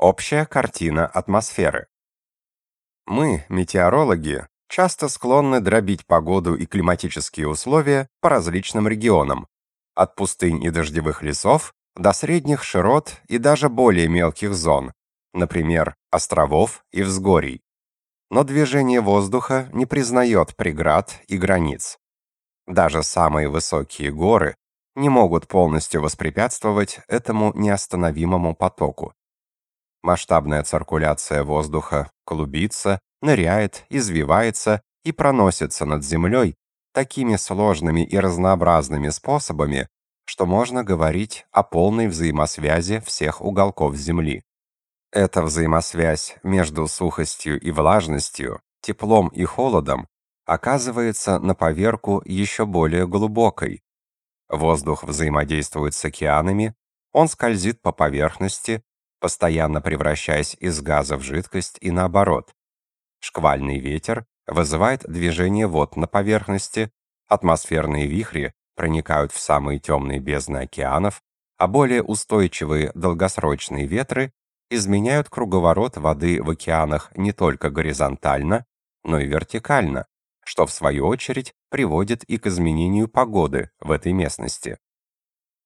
Общая картина атмосферы. Мы, метеорологи, часто склонны дробить погоду и климатические условия по различным регионам, от пустынь и дождевых лесов до средних широт и даже более мелких зон, например, островов и взгорий. Но движение воздуха не признает преград и границ. Даже самые высокие горы не могут полностью воспрепятствовать этому неостановимому потоку. Масштабная циркуляция воздуха клубится, ныряет, извивается и проносится над землей такими сложными и разнообразными способами, что можно говорить о полной взаимосвязи всех уголков Земли. Эта взаимосвязь между сухостью и влажностью, теплом и холодом оказывается на поверку еще более глубокой. Воздух взаимодействует с океанами, он скользит по поверхности, постоянно превращаясь из газа в жидкость и наоборот. Шквальный ветер вызывает движение вод на поверхности, атмосферные вихри проникают в самые темные бездны океанов, а более устойчивые долгосрочные ветры изменяют круговорот воды в океанах не только горизонтально, но и вертикально, что в свою очередь приводит и к изменению погоды в этой местности.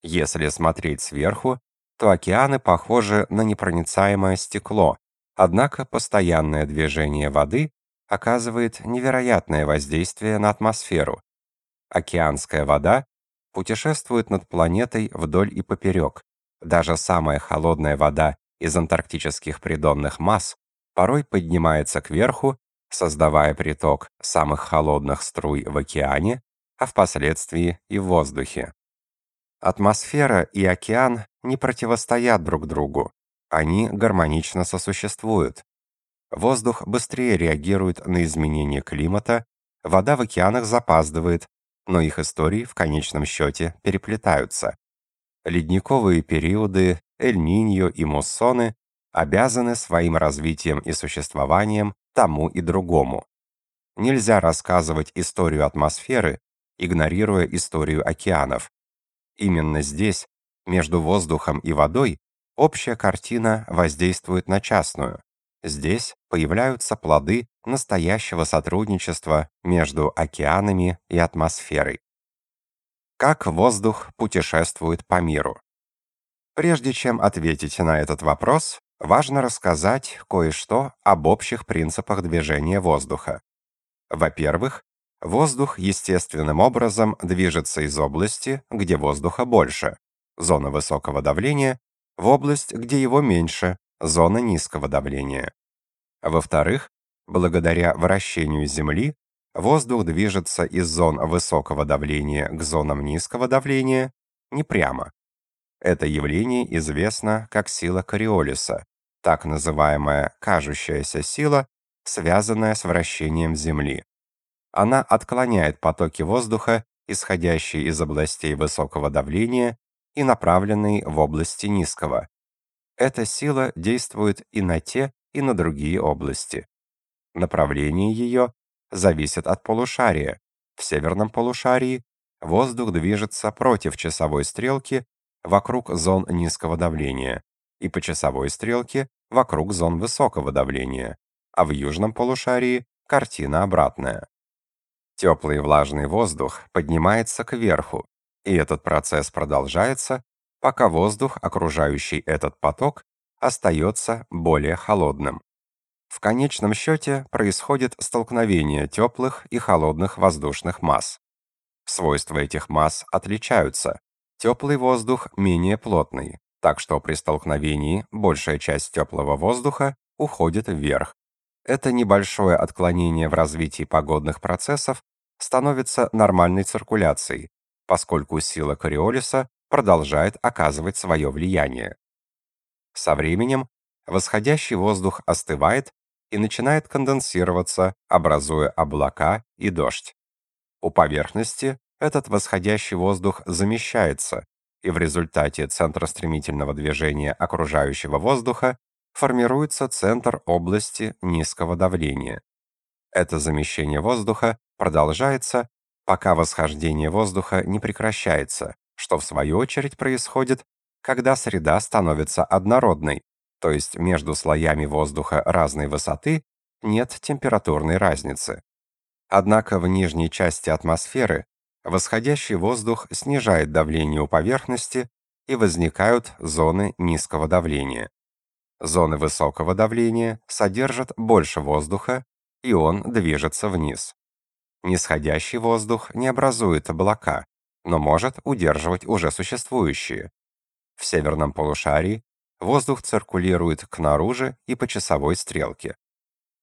Если смотреть сверху, то океаны похожи на непроницаемое стекло, однако постоянное движение воды оказывает невероятное воздействие на атмосферу. Океанская вода путешествует над планетой вдоль и поперек. Даже самая холодная вода из антарктических придонных масс порой поднимается кверху, создавая приток самых холодных струй в океане, а впоследствии и в воздухе. Атмосфера и океан не противостоят друг другу. Они гармонично сосуществуют. Воздух быстрее реагирует на изменения климата, вода в океанах запаздывает, но их истории в конечном счете переплетаются. Ледниковые периоды, Эль-Ниньо и муссоны обязаны своим развитием и существованием тому и другому. Нельзя рассказывать историю атмосферы, игнорируя историю океанов. Именно здесь, между воздухом и водой, общая картина воздействует на частную. Здесь появляются плоды настоящего сотрудничества между океанами и атмосферой. Как воздух путешествует по миру? Прежде чем ответить на этот вопрос, важно рассказать кое-что об общих принципах движения воздуха. Во-первых, воздух естественным образом движется из области, где воздуха больше, зона высокого давления, в область, где его меньше, зона низкого давления. Во-вторых, благодаря вращению Земли, воздух движется из зон высокого давления к зонам низкого давления не прямо. Это явление известно как сила Кориолиса, так называемая кажущаяся сила, связанная с вращением Земли. Она отклоняет потоки воздуха, исходящие из областей высокого давления и направленные в области низкого. Эта сила действует и на те, и на другие области. Направление ее зависит от полушария. В северном полушарии воздух движется против часовой стрелки вокруг зон низкого давления и по часовой стрелке вокруг зон высокого давления, а в южном полушарии картина обратная. Теплый и влажный воздух поднимается кверху, и этот процесс продолжается, пока воздух, окружающий этот поток, остается более холодным. В конечном счете происходит столкновение теплых и холодных воздушных масс. Свойства этих масс отличаются. Теплый воздух менее плотный, так что при столкновении большая часть теплого воздуха уходит вверх. Это небольшое отклонение в развитии погодных процессов становится нормальной циркуляцией, поскольку сила Кориолиса продолжает оказывать свое влияние. Со временем восходящий воздух остывает и начинает конденсироваться, образуя облака и дождь. У поверхности этот восходящий воздух замещается, и в результате центростремительного движения окружающего воздуха формируется центр области низкого давления. Это замещение воздуха продолжается, пока восхождение воздуха не прекращается, что в свою очередь происходит, когда среда становится однородной, то есть между слоями воздуха разной высоты, нет температурной разницы. Однако в нижней части атмосферы восходящий воздух снижает давление у поверхности и возникают зоны низкого давления. Зоны высокого давления содержат больше воздуха, и он движется вниз. Нисходящий воздух не образует облака, но может удерживать уже существующие. В северном полушарии воздух циркулирует к наружу и по часовой стрелке.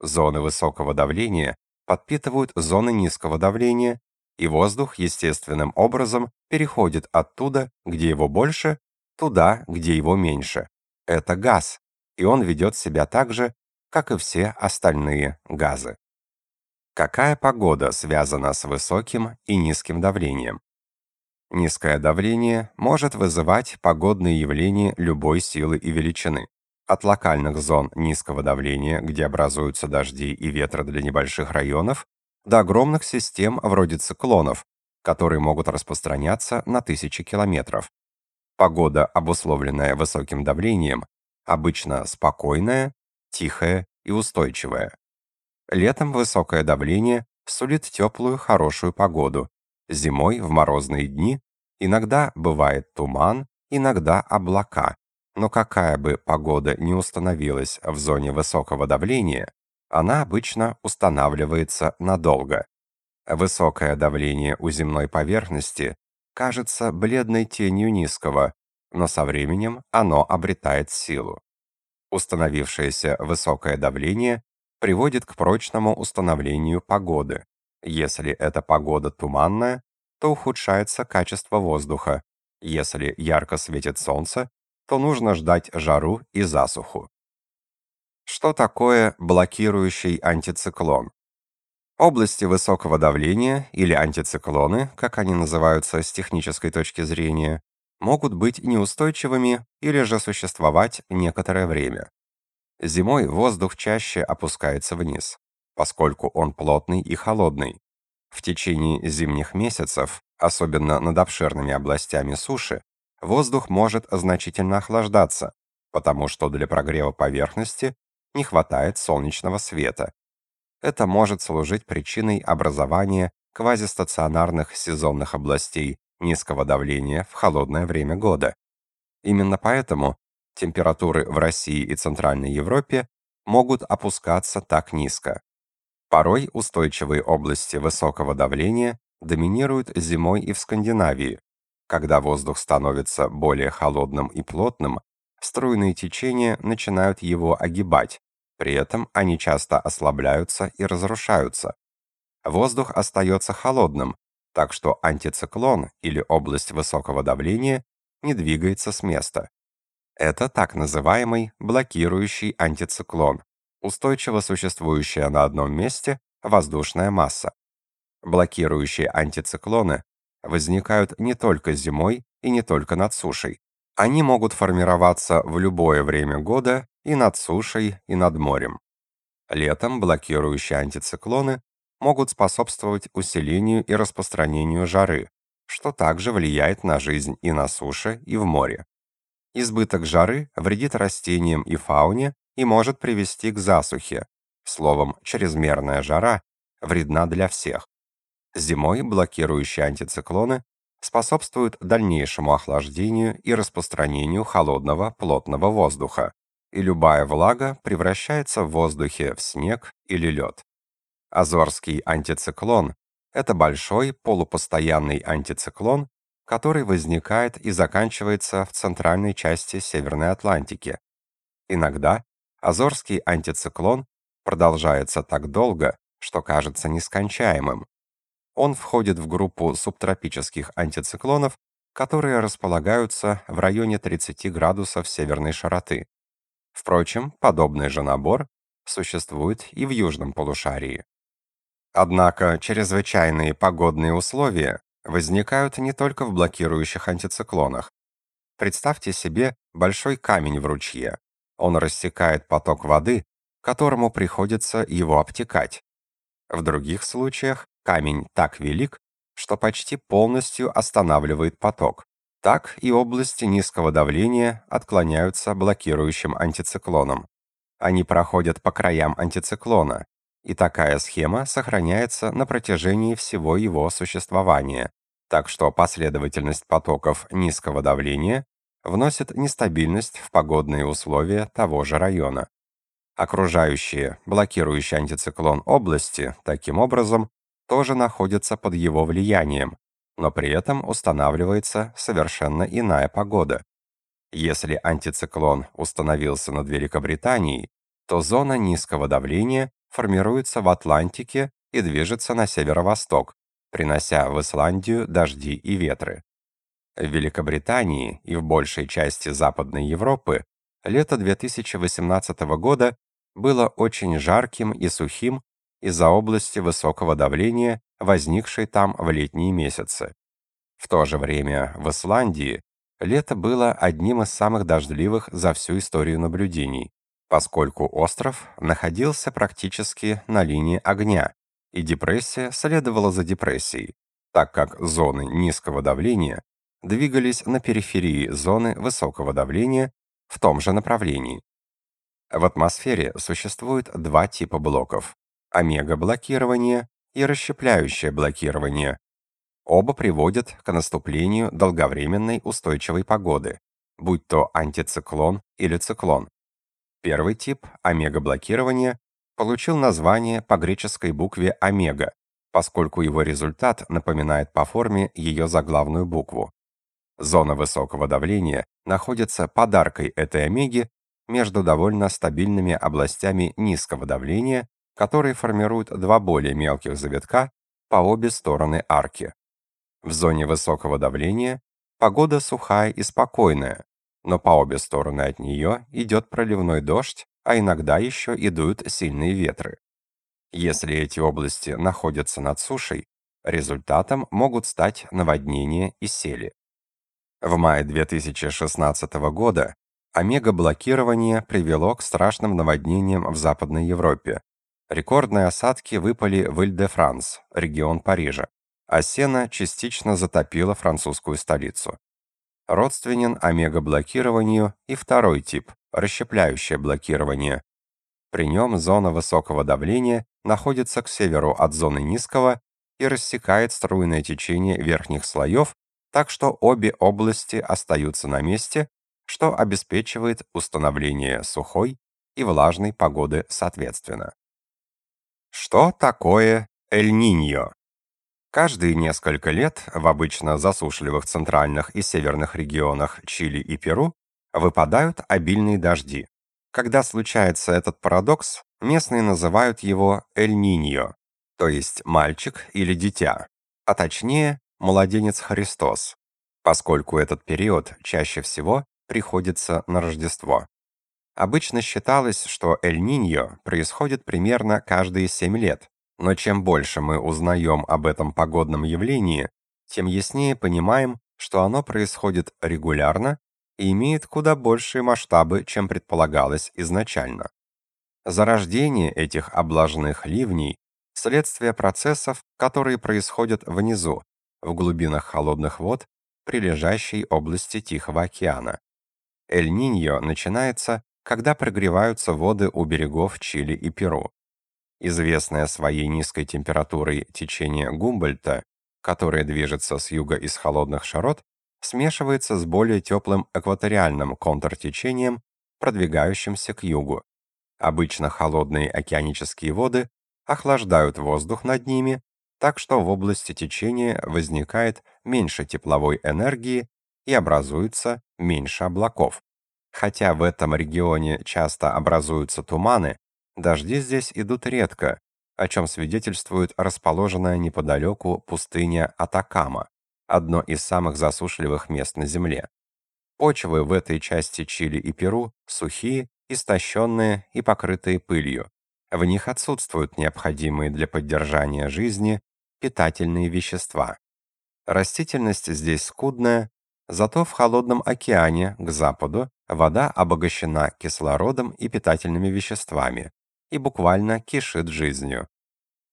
Зоны высокого давления подпитывают зоны низкого давления, и воздух естественным образом переходит оттуда, где его больше, туда, где его меньше. Это газ, и он ведет себя так же, как и все остальные газы. Какая погода связана с высоким и низким давлением? Низкое давление может вызывать погодные явления любой силы и величины. От локальных зон низкого давления, где образуются дожди и ветры для небольших районов, до огромных систем вроде циклонов, которые могут распространяться на тысячи километров. Погода, обусловленная высоким давлением, обычно спокойная, тихая и устойчивая. Летом высокое давление сулит теплую, хорошую погоду, Зимой в морозные дни иногда бывает туман, иногда облака. Но какая бы погода ни установилась в зоне высокого давления, она обычно устанавливается надолго. Высокое давление у земной поверхности кажется бледной тенью низкого, но со временем оно обретает силу. Установившееся высокое давление приводит к прочному установлению погоды. Если эта погода туманная, то ухудшается качество воздуха. Если ярко светит солнце, то нужно ждать жару и засуху. Что такое блокирующий антициклон? Области высокого давления или антициклоны, как они называются с технической точки зрения, могут быть неустойчивыми или же существовать некоторое время. Зимой воздух чаще опускается вниз поскольку он плотный и холодный. В течение зимних месяцев, особенно над обширными областями суши, воздух может значительно охлаждаться, потому что для прогрева поверхности не хватает солнечного света. Это может служить причиной образования квазистационарных сезонных областей низкого давления в холодное время года. Именно поэтому температуры в России и Центральной Европе могут опускаться так низко. Порой устойчивые области высокого давления доминируют зимой и в Скандинавии. Когда воздух становится более холодным и плотным, струйные течения начинают его огибать. При этом они часто ослабляются и разрушаются. Воздух остается холодным, так что антициклон или область высокого давления не двигается с места. Это так называемый блокирующий антициклон устойчиво существующая на одном месте воздушная масса. Блокирующие антициклоны возникают не только зимой и не только над сушей. Они могут формироваться в любое время года и над сушей, и над морем. Летом блокирующие антициклоны могут способствовать усилению и распространению жары, что также влияет на жизнь и на суше, и в море. Избыток жары вредит растениям и фауне и может привести к засухе. Словом, чрезмерная жара вредна для всех. Зимой блокирующие антициклоны способствуют дальнейшему охлаждению и распространению холодного плотного воздуха, и любая влага превращается в воздухе в снег или лед. Азорский антициклон – это большой полупостоянный антициклон, который возникает и заканчивается в центральной части Северной Атлантики. Иногда Азорский антициклон продолжается так долго, что кажется нескончаемым. Он входит в группу субтропических антициклонов, которые располагаются в районе 30 градусов северной широты. Впрочем, подобный же набор существует и в южном полушарии. Однако чрезвычайные погодные условия возникают не только в блокирующих антициклонах. Представьте себе большой камень в ручье. Он рассекает поток воды, которому приходится его обтекать. В других случаях камень так велик, что почти полностью останавливает поток. Так и области низкого давления отклоняются блокирующим антициклоном. Они проходят по краям антициклона, и такая схема сохраняется на протяжении всего его существования, так что последовательность потоков низкого давления вносит нестабильность в погодные условия того же района. Окружающие, блокирующие антициклон области, таким образом, тоже находятся под его влиянием, но при этом устанавливается совершенно иная погода. Если антициклон установился над Великобританией, то зона низкого давления формируется в Атлантике и движется на северо-восток, принося в Исландию дожди и ветры. В Великобритании и в большей части Западной Европы лето 2018 года было очень жарким и сухим из-за области высокого давления, возникшей там в летние месяцы. В то же время в Исландии лето было одним из самых дождливых за всю историю наблюдений, поскольку остров находился практически на линии огня, и депрессия следовала за депрессией, так как зоны низкого давления двигались на периферии зоны высокого давления в том же направлении. В атмосфере существует два типа блоков: омега-блокирование и расщепляющее блокирование. Оба приводят к наступлению долговременной устойчивой погоды, будь то антициклон или циклон. Первый тип омега-блокирования получил название по греческой букве омега, поскольку его результат напоминает по форме ее заглавную букву. Зона высокого давления находится под аркой этой омеги между довольно стабильными областями низкого давления, которые формируют два более мелких завитка по обе стороны арки. В зоне высокого давления погода сухая и спокойная, но по обе стороны от нее идет проливной дождь, а иногда еще и дуют сильные ветры. Если эти области находятся над сушей, результатом могут стать наводнения и сели. В мае 2016 года омега-блокирование привело к страшным наводнениям в Западной Европе. Рекордные осадки выпали в Иль-де-Франс, регион Парижа, а сена частично затопила французскую столицу. Родственен омега-блокированию и второй тип расщепляющее блокирование. При нем зона высокого давления находится к северу от зоны низкого и рассекает струйное течение верхних слоев, так что обе области остаются на месте, что обеспечивает установление сухой и влажной погоды соответственно. Что такое Эль-Ниньо? Каждые несколько лет в обычно засушливых центральных и северных регионах Чили и Перу выпадают обильные дожди. Когда случается этот парадокс, местные называют его Эль-Ниньо, то есть мальчик или дитя, а точнее младенец Христос, поскольку этот период чаще всего приходится на Рождество. Обычно считалось, что Эль-Ниньо происходит примерно каждые 7 лет, но чем больше мы узнаем об этом погодном явлении, тем яснее понимаем, что оно происходит регулярно и имеет куда большие масштабы, чем предполагалось изначально. Зарождение этих облажных ливней следствие процессов, которые происходят внизу, в глубинах холодных вод прилежащей области Тихого океана. Эль-Ниньо начинается, когда прогреваются воды у берегов Чили и Перу. Известное своей низкой температурой течение Гумбольдта, которое движется с юга из холодных широт, смешивается с более теплым экваториальным контртечением, продвигающимся к югу. Обычно холодные океанические воды охлаждают воздух над ними, так что в области течения возникает меньше тепловой энергии и образуется меньше облаков. Хотя в этом регионе часто образуются туманы, Дожди здесь идут редко, о чем свидетельствует расположенная неподалеку пустыня Атакама, одно из самых засушливых мест на Земле. Почвы в этой части Чили и Перу сухие, истощенные и покрытые пылью. В них отсутствуют необходимые для поддержания жизни питательные вещества. Растительность здесь скудная, зато в холодном океане к западу вода обогащена кислородом и питательными веществами, и буквально кишит жизнью.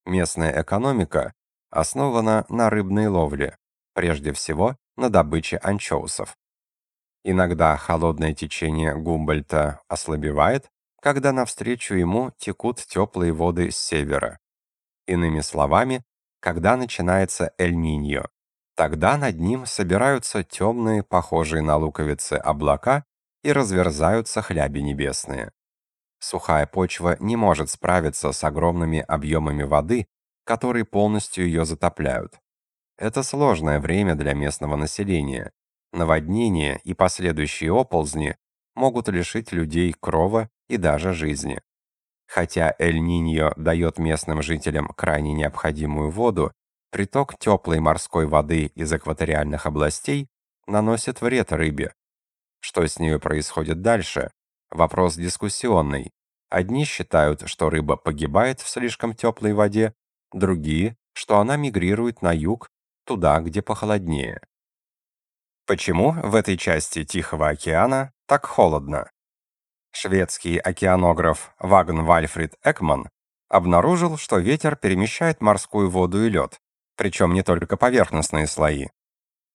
Местная экономика основана на рыбной ловле, прежде всего на добыче анчоусов. Иногда холодное течение Гумбольта ослабевает, когда навстречу ему текут теплые воды с севера. Иными словами, когда начинается Эль-Ниньо. Тогда над ним собираются темные, похожие на луковицы, облака и разверзаются хляби небесные. Сухая почва не может справиться с огромными объемами воды, которые полностью ее затопляют. Это сложное время для местного населения. Наводнения и последующие оползни могут лишить людей крова и даже жизни. Хотя Эль-Ниньо дает местным жителям крайне необходимую воду, приток теплой морской воды из экваториальных областей наносит вред рыбе. Что с ней происходит дальше? Вопрос дискуссионный. Одни считают, что рыба погибает в слишком теплой воде, другие, что она мигрирует на юг, туда, где похолоднее. Почему в этой части Тихого океана так холодно? Шведский океанограф Вагн Вальфрид Экман обнаружил, что ветер перемещает морскую воду и лед, причем не только поверхностные слои.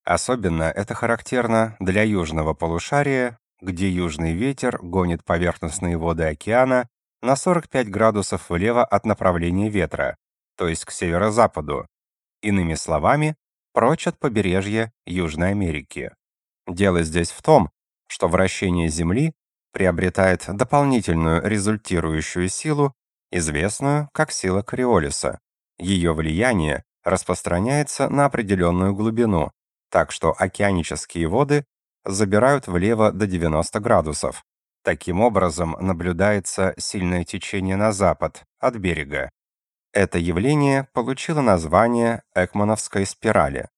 Особенно это характерно для южного полушария, где южный ветер гонит поверхностные воды океана на 45 градусов влево от направления ветра, то есть к северо-западу. Иными словами, прочь от побережья Южной Америки. Дело здесь в том, что вращение Земли приобретает дополнительную результирующую силу, известную как сила Кориолиса. Ее влияние распространяется на определенную глубину, так что океанические воды забирают влево до 90 градусов. Таким образом, наблюдается сильное течение на запад от берега. Это явление получило название Экмановской спирали.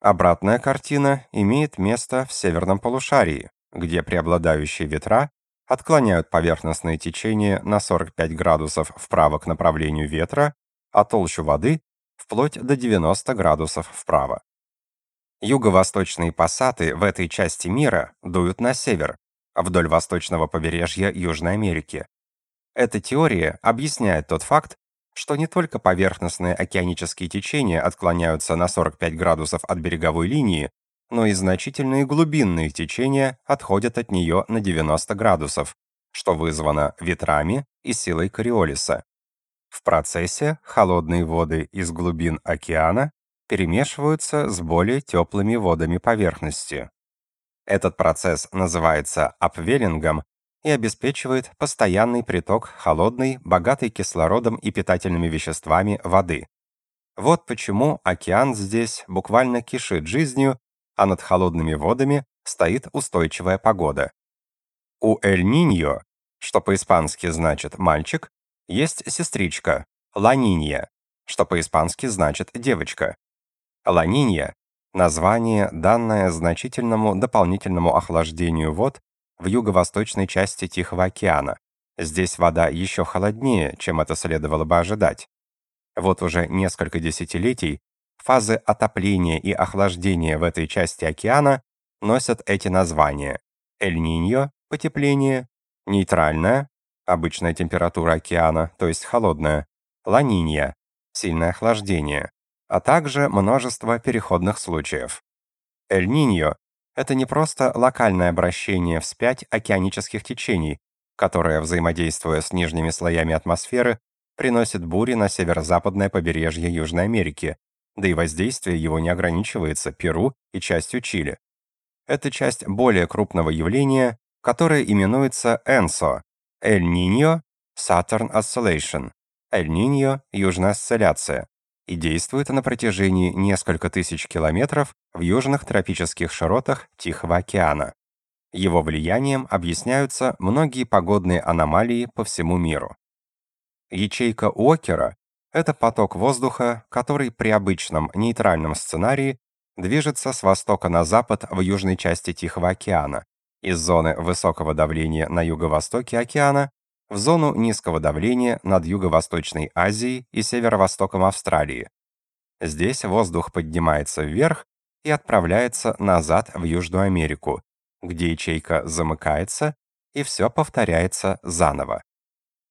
Обратная картина имеет место в северном полушарии, где преобладающие ветра отклоняют поверхностное течение на 45 градусов вправо к направлению ветра, а толщу воды вплоть до 90 градусов вправо. Юго-восточные пассаты в этой части мира дуют на север, вдоль восточного побережья Южной Америки. Эта теория объясняет тот факт, что не только поверхностные океанические течения отклоняются на 45 градусов от береговой линии, но и значительные глубинные течения отходят от нее на 90 градусов, что вызвано ветрами и силой Кориолиса. В процессе холодные воды из глубин океана перемешиваются с более теплыми водами поверхности. Этот процесс называется апвеллингом и обеспечивает постоянный приток холодной, богатой кислородом и питательными веществами воды. Вот почему океан здесь буквально кишит жизнью, а над холодными водами стоит устойчивая погода. У Эль-Ниньо, что по-испански значит «мальчик», есть сестричка, Ла-Нинья, что по-испански значит «девочка». Ла-Нинья – название, данное значительному дополнительному охлаждению вод в юго-восточной части Тихого океана. Здесь вода еще холоднее, чем это следовало бы ожидать. Вот уже несколько десятилетий фазы отопления и охлаждения в этой части океана носят эти названия. Эль-Ниньо – потепление, нейтральная – обычная температура океана, то есть холодная, Ла-Нинья – сильное охлаждение, а также множество переходных случаев. Эль-Ниньо это не просто локальное обращение вспять океанических течений, которое, взаимодействуя с нижними слоями атмосферы, приносит бури на северо-западное побережье Южной Америки, да и воздействие его не ограничивается Перу и частью Чили. Это часть более крупного явления, которое именуется ENSO – Эль-Ниньо Saturn Oscillation, Эль-Ниньо – Южная осцилляция, и действует на протяжении нескольких тысяч километров в южных тропических широтах Тихого океана. Его влиянием объясняются многие погодные аномалии по всему миру. Ячейка Уокера — это поток воздуха, который при обычном нейтральном сценарии движется с востока на запад в южной части Тихого океана, из зоны высокого давления на юго-востоке океана в зону низкого давления над Юго-Восточной Азией и северо-востоком Австралии. Здесь воздух поднимается вверх и отправляется назад в Южную Америку, где ячейка замыкается, и все повторяется заново.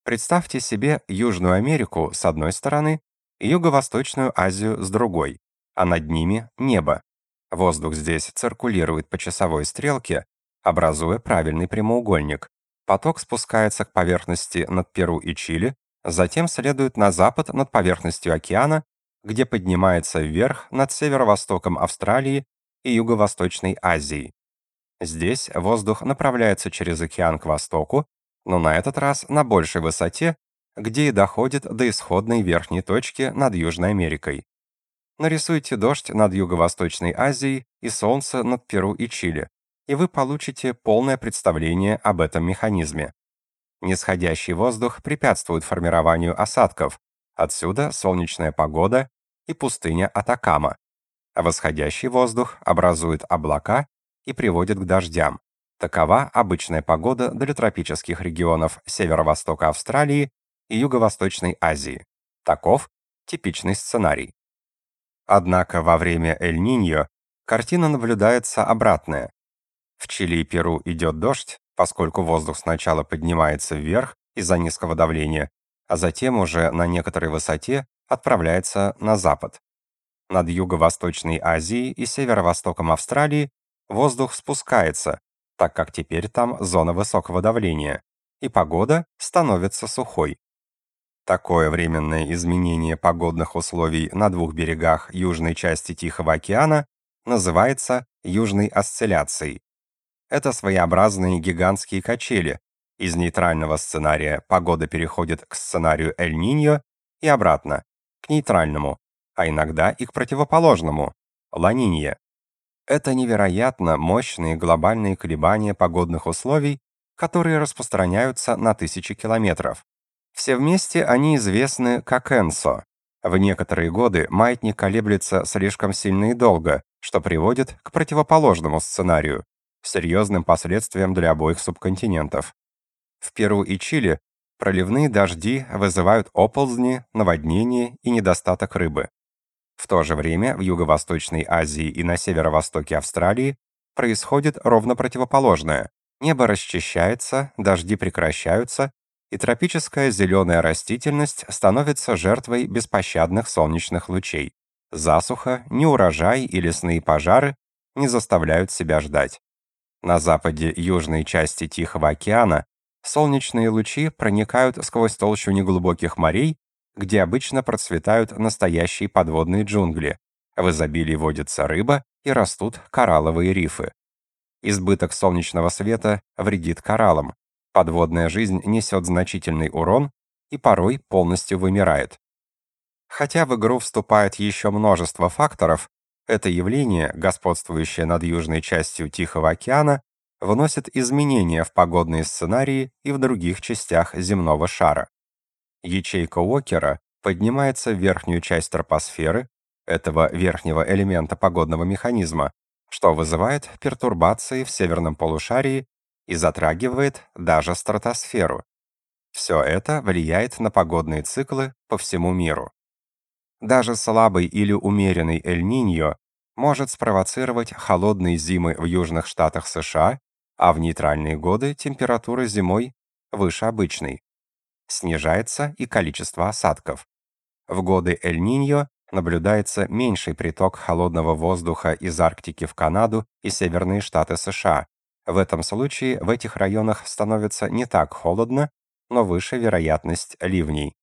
Представьте себе Южную Америку с одной стороны и Юго-Восточную Азию с другой, а над ними небо. Воздух здесь циркулирует по часовой стрелке, образуя правильный прямоугольник. Поток спускается к поверхности над Перу и Чили, затем следует на запад над поверхностью океана, где поднимается вверх над северо-востоком Австралии и Юго-Восточной Азии. Здесь воздух направляется через океан к востоку, но на этот раз на большей высоте, где и доходит до исходной верхней точки над Южной Америкой. Нарисуйте дождь над Юго-Восточной Азией и солнце над Перу и Чили, и вы получите полное представление об этом механизме. Нисходящий воздух препятствует формированию осадков, отсюда солнечная погода и пустыня Атакама. А восходящий воздух образует облака и приводит к дождям. Такова обычная погода для тропических регионов северо-востока Австралии и Юго-Восточной Азии. Таков типичный сценарий. Однако во время Эль-Ниньо картина наблюдается обратная. В Чили и Перу идет дождь, поскольку воздух сначала поднимается вверх из-за низкого давления, а затем уже на некоторой высоте отправляется на запад. Над Юго-Восточной Азией и северо-востоком Австралии воздух спускается, так как теперь там зона высокого давления, и погода становится сухой. Такое временное изменение погодных условий на двух берегах южной части Тихого океана называется южной осцилляцией. Это своеобразные гигантские качели. Из нейтрального сценария погода переходит к сценарию Эль-Ниньо и обратно, к нейтральному, а иногда и к противоположному, Ла-Нинье. Это невероятно мощные глобальные колебания погодных условий, которые распространяются на тысячи километров. Все вместе они известны как Энсо. В некоторые годы маятник колеблется слишком сильно и долго, что приводит к противоположному сценарию, серьезным последствиям для обоих субконтинентов. В Перу и Чили проливные дожди вызывают оползни, наводнения и недостаток рыбы. В то же время в Юго-Восточной Азии и на северо-востоке Австралии происходит ровно противоположное. Небо расчищается, дожди прекращаются, и тропическая зеленая растительность становится жертвой беспощадных солнечных лучей. Засуха, неурожай и лесные пожары не заставляют себя ждать. На западе южной части Тихого океана солнечные лучи проникают сквозь толщу неглубоких морей, где обычно процветают настоящие подводные джунгли. В изобилии водится рыба и растут коралловые рифы. Избыток солнечного света вредит кораллам, подводная жизнь несет значительный урон и порой полностью вымирает. Хотя в игру вступает еще множество факторов, это явление, господствующее над южной частью Тихого океана, вносит изменения в погодные сценарии и в других частях земного шара. Ячейка Уокера поднимается в верхнюю часть тропосферы, этого верхнего элемента погодного механизма, что вызывает пертурбации в северном полушарии и затрагивает даже стратосферу. Все это влияет на погодные циклы по всему миру. Даже слабый или умеренный Эль-Ниньо может спровоцировать холодные зимы в южных штатах США, а в нейтральные годы температура зимой выше обычной. Снижается и количество осадков. В годы Эль-Ниньо наблюдается меньший приток холодного воздуха из Арктики в Канаду и северные штаты США, в этом случае в этих районах становится не так холодно, но выше вероятность ливней.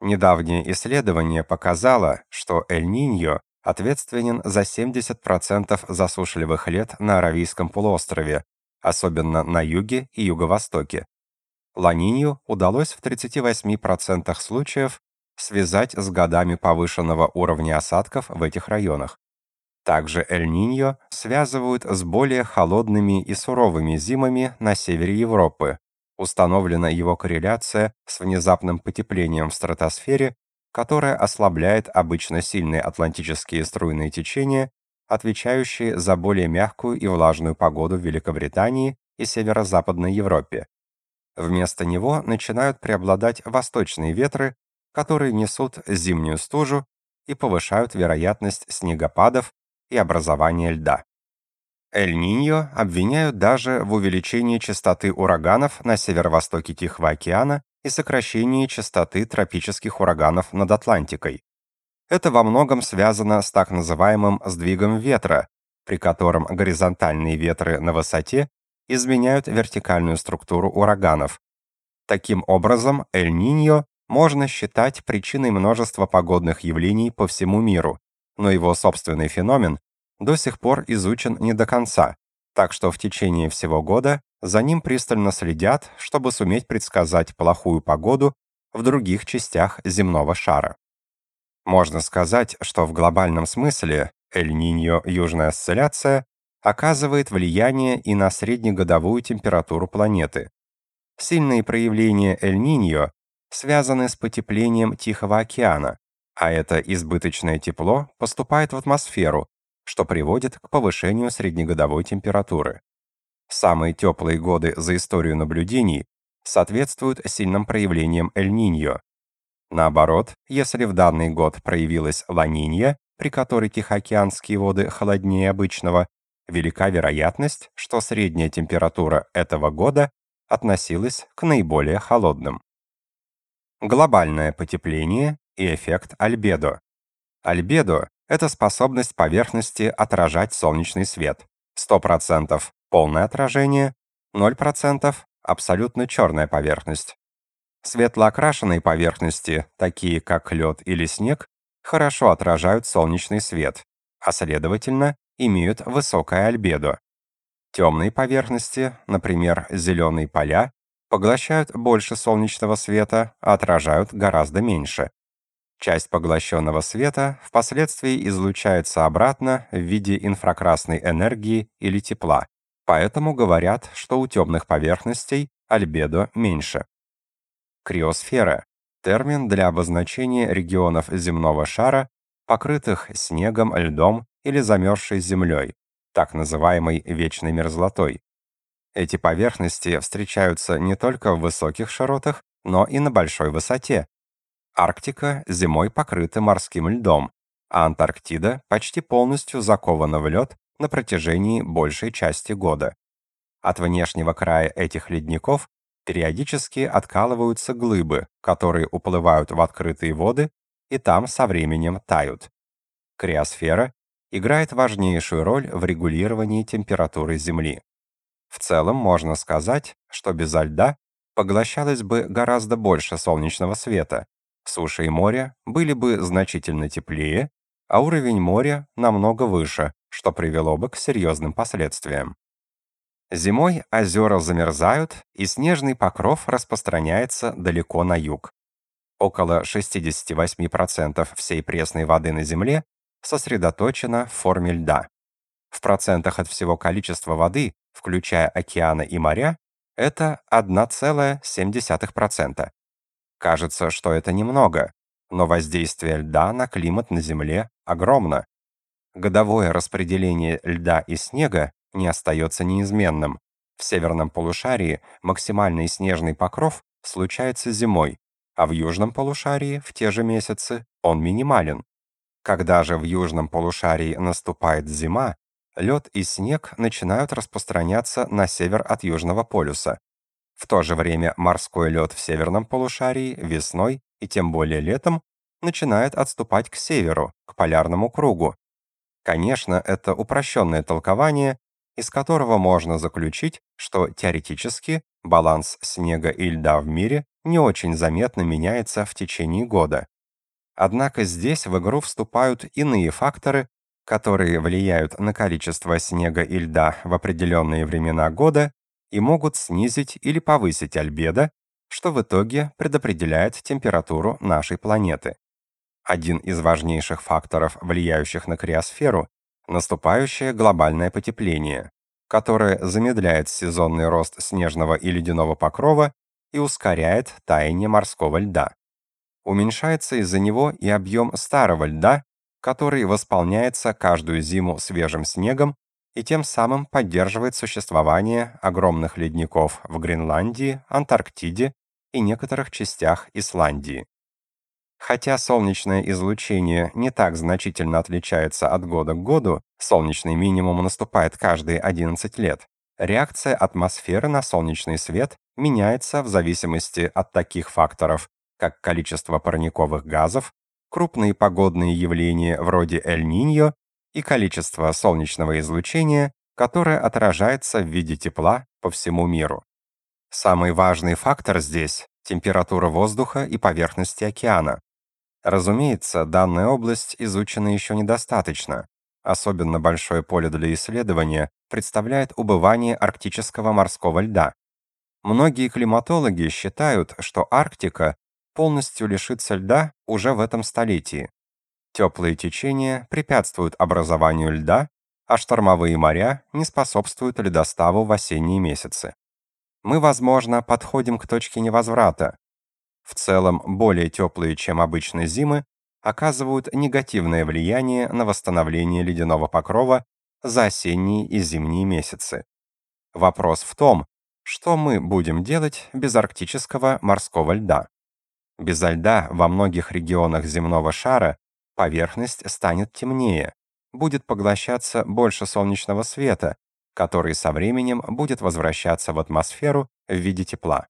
Недавнее исследование показало, что Эль-Ниньо ответственен за 70% засушливых лет на Аравийском полуострове, особенно на юге и юго-востоке. Ла-Нинью удалось в 38% случаев связать с годами повышенного уровня осадков в этих районах. Также Эль-Ниньо связывают с более холодными и суровыми зимами на севере Европы. Установлена его корреляция с внезапным потеплением в стратосфере, которое ослабляет обычно сильные атлантические струйные течения, отвечающие за более мягкую и влажную погоду в Великобритании и северо-западной Европе. Вместо него начинают преобладать восточные ветры, которые несут зимнюю стужу и повышают вероятность снегопадов и образования льда. Эль-Ниньо обвиняют даже в увеличении частоты ураганов на северо-востоке Тихого океана и сокращении частоты тропических ураганов над Атлантикой. Это во многом связано с так называемым сдвигом ветра, при котором горизонтальные ветры на высоте изменяют вертикальную структуру ураганов. Таким образом, Эль-Ниньо можно считать причиной множества погодных явлений по всему миру, но его собственный феномен до сих пор изучен не до конца, так что в течение всего года за ним пристально следят, чтобы суметь предсказать плохую погоду в других частях земного шара. Можно сказать, что в глобальном смысле Эль-Ниньо южная осцилляция оказывает влияние и на среднегодовую температуру планеты. Сильные проявления Эль-Ниньо связаны с потеплением Тихого океана, а это избыточное тепло поступает в атмосферу, что приводит к повышению среднегодовой температуры. Самые теплые годы за историю наблюдений соответствуют сильным проявлениям Эль-Ниньо. Наоборот, если в данный год проявилась Ла-Нинья, при которой тихоокеанские воды холоднее обычного, велика вероятность, что средняя температура этого года относилась к наиболее холодным. Глобальное потепление и эффект альбедо. Альбедо — это способность поверхности отражать солнечный свет. 100% полное отражение, 0% абсолютно черная поверхность. Светлоокрашенные поверхности, такие как лед или снег, хорошо отражают солнечный свет, а следовательно, имеют высокое альбедо. Темные поверхности, например, зеленые поля, поглощают больше солнечного света, а отражают гораздо меньше. Часть поглощенного света впоследствии излучается обратно в виде инфракрасной энергии или тепла. Поэтому говорят, что у темных поверхностей альбедо меньше. Криосфера – термин для обозначения регионов земного шара, покрытых снегом, льдом или замерзшей землей, так называемой вечной мерзлотой. Эти поверхности встречаются не только в высоких широтах, но и на большой высоте, Арктика зимой покрыта морским льдом, а Антарктида почти полностью закована в лед на протяжении большей части года. От внешнего края этих ледников периодически откалываются глыбы, которые уплывают в открытые воды и там со временем тают. Криосфера играет важнейшую роль в регулировании температуры Земли. В целом можно сказать, что без льда поглощалось бы гораздо больше солнечного света, Суша и море были бы значительно теплее, а уровень моря намного выше, что привело бы к серьезным последствиям. Зимой озера замерзают, и снежный покров распространяется далеко на юг. Около 68% всей пресной воды на Земле сосредоточено в форме льда. В процентах от всего количества воды, включая океаны и моря, это 1,7%. Кажется, что это немного, но воздействие льда на климат на Земле огромно. Годовое распределение льда и снега не остается неизменным. В северном полушарии максимальный снежный покров случается зимой, а в южном полушарии в те же месяцы он минимален. Когда же в южном полушарии наступает зима, лед и снег начинают распространяться на север от Южного полюса. В то же время морской лед в северном полушарии весной и тем более летом начинает отступать к северу, к полярному кругу. Конечно, это упрощенное толкование, из которого можно заключить, что теоретически баланс снега и льда в мире не очень заметно меняется в течение года. Однако здесь в игру вступают иные факторы, которые влияют на количество снега и льда в определенные времена года и могут снизить или повысить альбедо, что в итоге предопределяет температуру нашей планеты. Один из важнейших факторов, влияющих на криосферу, наступающее глобальное потепление, которое замедляет сезонный рост снежного и ледяного покрова и ускоряет таяние морского льда. Уменьшается из-за него и объем старого льда, который восполняется каждую зиму свежим снегом и тем самым поддерживает существование огромных ледников в Гренландии, Антарктиде и некоторых частях Исландии. Хотя солнечное излучение не так значительно отличается от года к году, солнечный минимум наступает каждые 11 лет, реакция атмосферы на солнечный свет меняется в зависимости от таких факторов, как количество парниковых газов, крупные погодные явления вроде Эль-Ниньо и количество солнечного излучения, которое отражается в виде тепла по всему миру. Самый важный фактор здесь – температура воздуха и поверхности океана. Разумеется, данная область изучена еще недостаточно. Особенно большое поле для исследования представляет убывание арктического морского льда. Многие климатологи считают, что Арктика полностью лишится льда уже в этом столетии. Теплые течения препятствуют образованию льда, а штормовые моря не способствуют ледоставу в осенние месяцы. Мы, возможно, подходим к точке невозврата. В целом, более теплые, чем обычно зимы, оказывают негативное влияние на восстановление ледяного покрова за осенние и зимние месяцы. Вопрос в том, что мы будем делать без арктического морского льда. Без льда во многих регионах земного шара поверхность станет темнее, будет поглощаться больше солнечного света, который со временем будет возвращаться в атмосферу в виде тепла.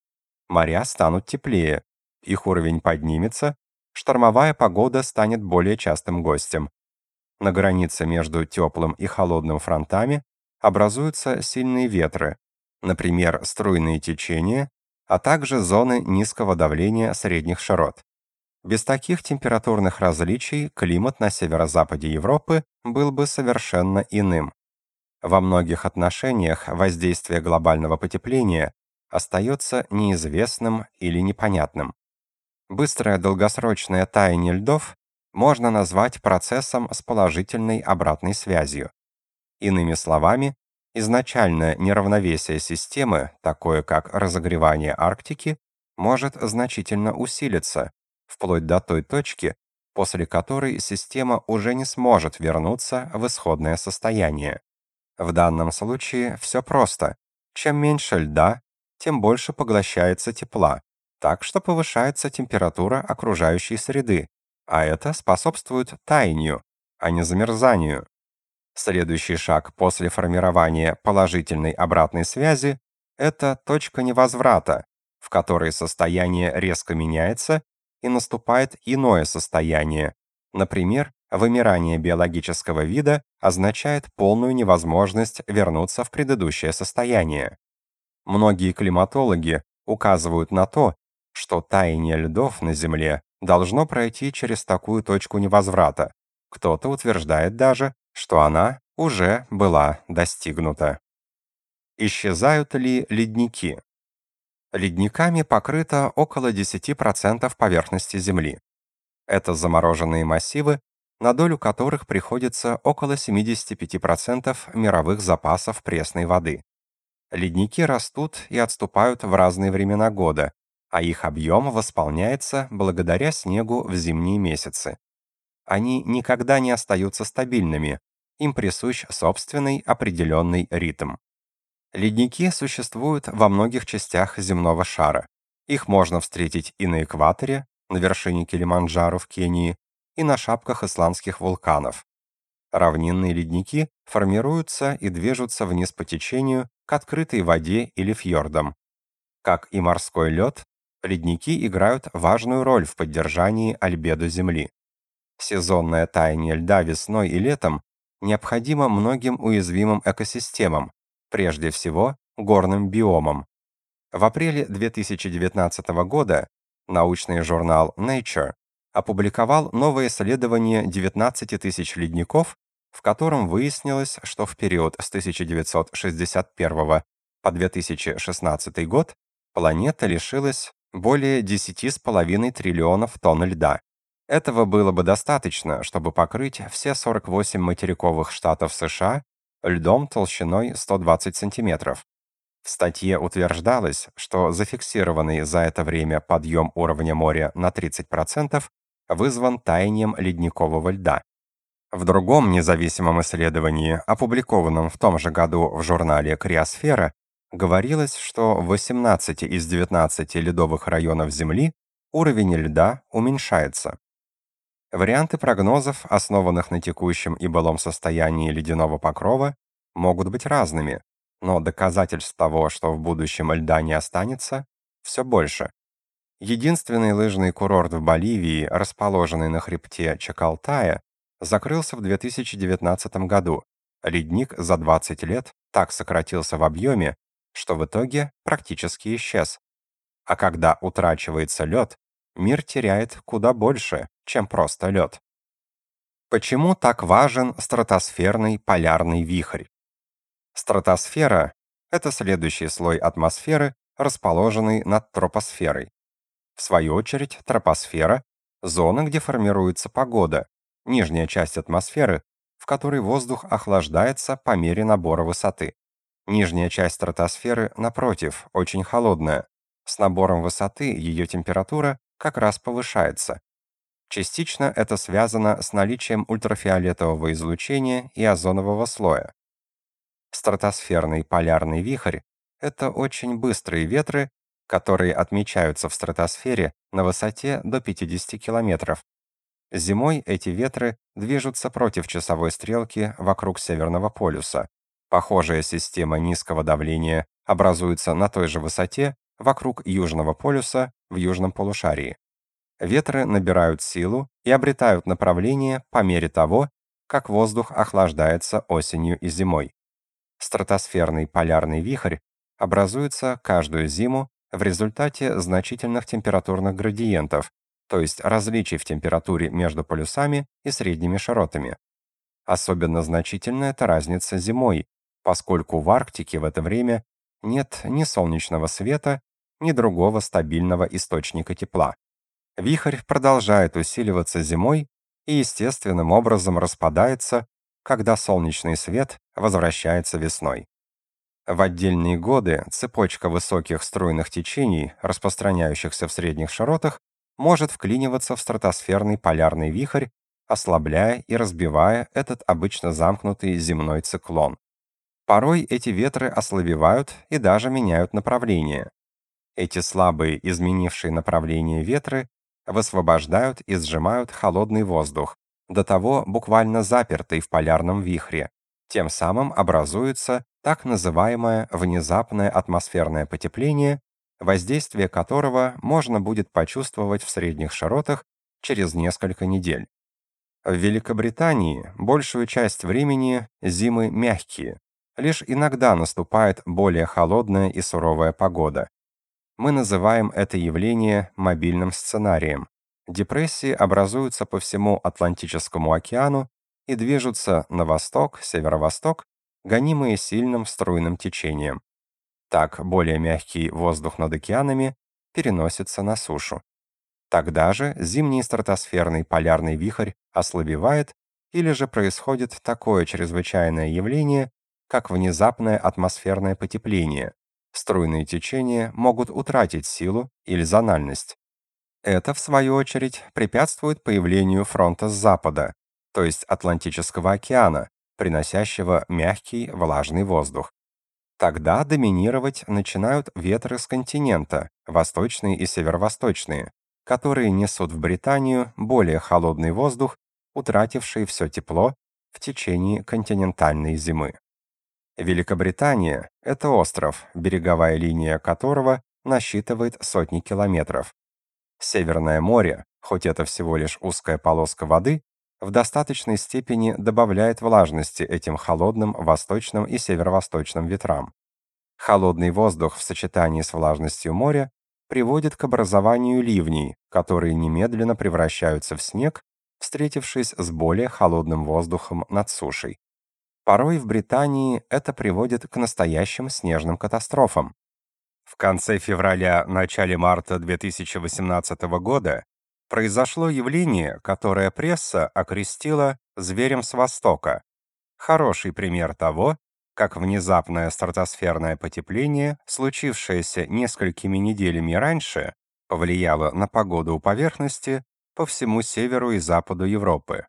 Моря станут теплее, их уровень поднимется, штормовая погода станет более частым гостем. На границе между теплым и холодным фронтами образуются сильные ветры, например, струйные течения, а также зоны низкого давления средних широт. Без таких температурных различий климат на северо-западе Европы был бы совершенно иным. Во многих отношениях воздействие глобального потепления остается неизвестным или непонятным. Быстрое долгосрочное таяние льдов можно назвать процессом с положительной обратной связью. Иными словами, изначальное неравновесие системы, такое как разогревание Арктики, может значительно усилиться, вплоть до той точки, после которой система уже не сможет вернуться в исходное состояние. В данном случае все просто. Чем меньше льда, тем больше поглощается тепла, так что повышается температура окружающей среды, а это способствует таянию, а не замерзанию. Следующий шаг после формирования положительной обратной связи – это точка невозврата, в которой состояние резко меняется и наступает иное состояние. Например, вымирание биологического вида означает полную невозможность вернуться в предыдущее состояние. Многие климатологи указывают на то, что таяние льдов на Земле должно пройти через такую точку невозврата. Кто-то утверждает даже, что она уже была достигнута. Исчезают ли ледники? Ледниками покрыто около 10% поверхности Земли. Это замороженные массивы, на долю которых приходится около 75% мировых запасов пресной воды. Ледники растут и отступают в разные времена года, а их объем восполняется благодаря снегу в зимние месяцы. Они никогда не остаются стабильными, им присущ собственный определенный ритм. Ледники существуют во многих частях земного шара. Их можно встретить и на экваторе, на вершине Килиманджаро в Кении, и на шапках исландских вулканов. Равнинные ледники формируются и движутся вниз по течению к открытой воде или фьордам. Как и морской лед, ледники играют важную роль в поддержании альбедо Земли. Сезонное таяние льда весной и летом необходимо многим уязвимым экосистемам, прежде всего горным биомам. В апреле 2019 года научный журнал Nature опубликовал новое исследование 19 тысяч ледников, в котором выяснилось, что в период с 1961 по 2016 год планета лишилась более 10,5 триллионов тонн льда. Этого было бы достаточно, чтобы покрыть все 48 материковых штатов США льдом толщиной 120 сантиметров. В статье утверждалось, что зафиксированный за это время подъем уровня моря на 30% вызван таянием ледникового льда. В другом независимом исследовании, опубликованном в том же году в журнале «Криосфера», говорилось, что в 18 из 19 ледовых районов Земли уровень льда уменьшается. Варианты прогнозов, основанных на текущем и былом состоянии ледяного покрова, могут быть разными, но доказательств того, что в будущем льда не останется, все больше. Единственный лыжный курорт в Боливии, расположенный на хребте Чакалтая, закрылся в 2019 году. Ледник за 20 лет так сократился в объеме, что в итоге практически исчез. А когда утрачивается лед, мир теряет куда больше, чем просто лед. Почему так важен стратосферный полярный вихрь? Стратосфера — это следующий слой атмосферы, расположенный над тропосферой. В свою очередь, тропосфера — зона, где формируется погода, нижняя часть атмосферы, в которой воздух охлаждается по мере набора высоты. Нижняя часть стратосферы, напротив, очень холодная. С набором высоты ее температура как раз повышается. Частично это связано с наличием ультрафиолетового излучения и озонового слоя. Стратосферный полярный вихрь — это очень быстрые ветры, которые отмечаются в стратосфере на высоте до 50 километров. Зимой эти ветры движутся против часовой стрелки вокруг Северного полюса. Похожая система низкого давления образуется на той же высоте вокруг Южного полюса в южном полушарии. Ветры набирают силу и обретают направление по мере того, как воздух охлаждается осенью и зимой. Стратосферный полярный вихрь образуется каждую зиму в результате значительных температурных градиентов, то есть различий в температуре между полюсами и средними широтами. Особенно значительна эта разница зимой, поскольку в Арктике в это время нет ни солнечного света, ни другого стабильного источника тепла. Вихрь продолжает усиливаться зимой и естественным образом распадается, когда солнечный свет возвращается весной. В отдельные годы цепочка высоких струйных течений, распространяющихся в средних широтах, может вклиниваться в стратосферный полярный вихрь, ослабляя и разбивая этот обычно замкнутый земной циклон. Порой эти ветры ослабевают и даже меняют направление. Эти слабые, изменившие направление ветры высвобождают и сжимают холодный воздух, до того буквально запертый в полярном вихре. Тем самым образуется так называемое внезапное атмосферное потепление, воздействие которого можно будет почувствовать в средних широтах через несколько недель. В Великобритании большую часть времени зимы мягкие, Лишь иногда наступает более холодная и суровая погода. Мы называем это явление мобильным сценарием. Депрессии образуются по всему Атлантическому океану и движутся на восток, северо-восток, гонимые сильным струйным течением. Так более мягкий воздух над океанами переносится на сушу. Тогда же зимний стратосферный полярный вихрь ослабевает или же происходит такое чрезвычайное явление, как внезапное атмосферное потепление. Струйные течения могут утратить силу или зональность. Это, в свою очередь, препятствует появлению фронта с запада, то есть Атлантического океана, приносящего мягкий влажный воздух. Тогда доминировать начинают ветры с континента, восточные и северо-восточные, которые несут в Британию более холодный воздух, утративший все тепло в течение континентальной зимы. Великобритания — это остров, береговая линия которого насчитывает сотни километров. Северное море, хоть это всего лишь узкая полоска воды, в достаточной степени добавляет влажности этим холодным восточным и северо-восточным ветрам. Холодный воздух в сочетании с влажностью моря приводит к образованию ливней, которые немедленно превращаются в снег, встретившись с более холодным воздухом над сушей. Порой в Британии это приводит к настоящим снежным катастрофам. В конце февраля-начале марта 2018 года произошло явление, которое пресса окрестила «зверем с Востока». Хороший пример того, как внезапное стратосферное потепление, случившееся несколькими неделями раньше, повлияло на погоду у поверхности по всему северу и западу Европы.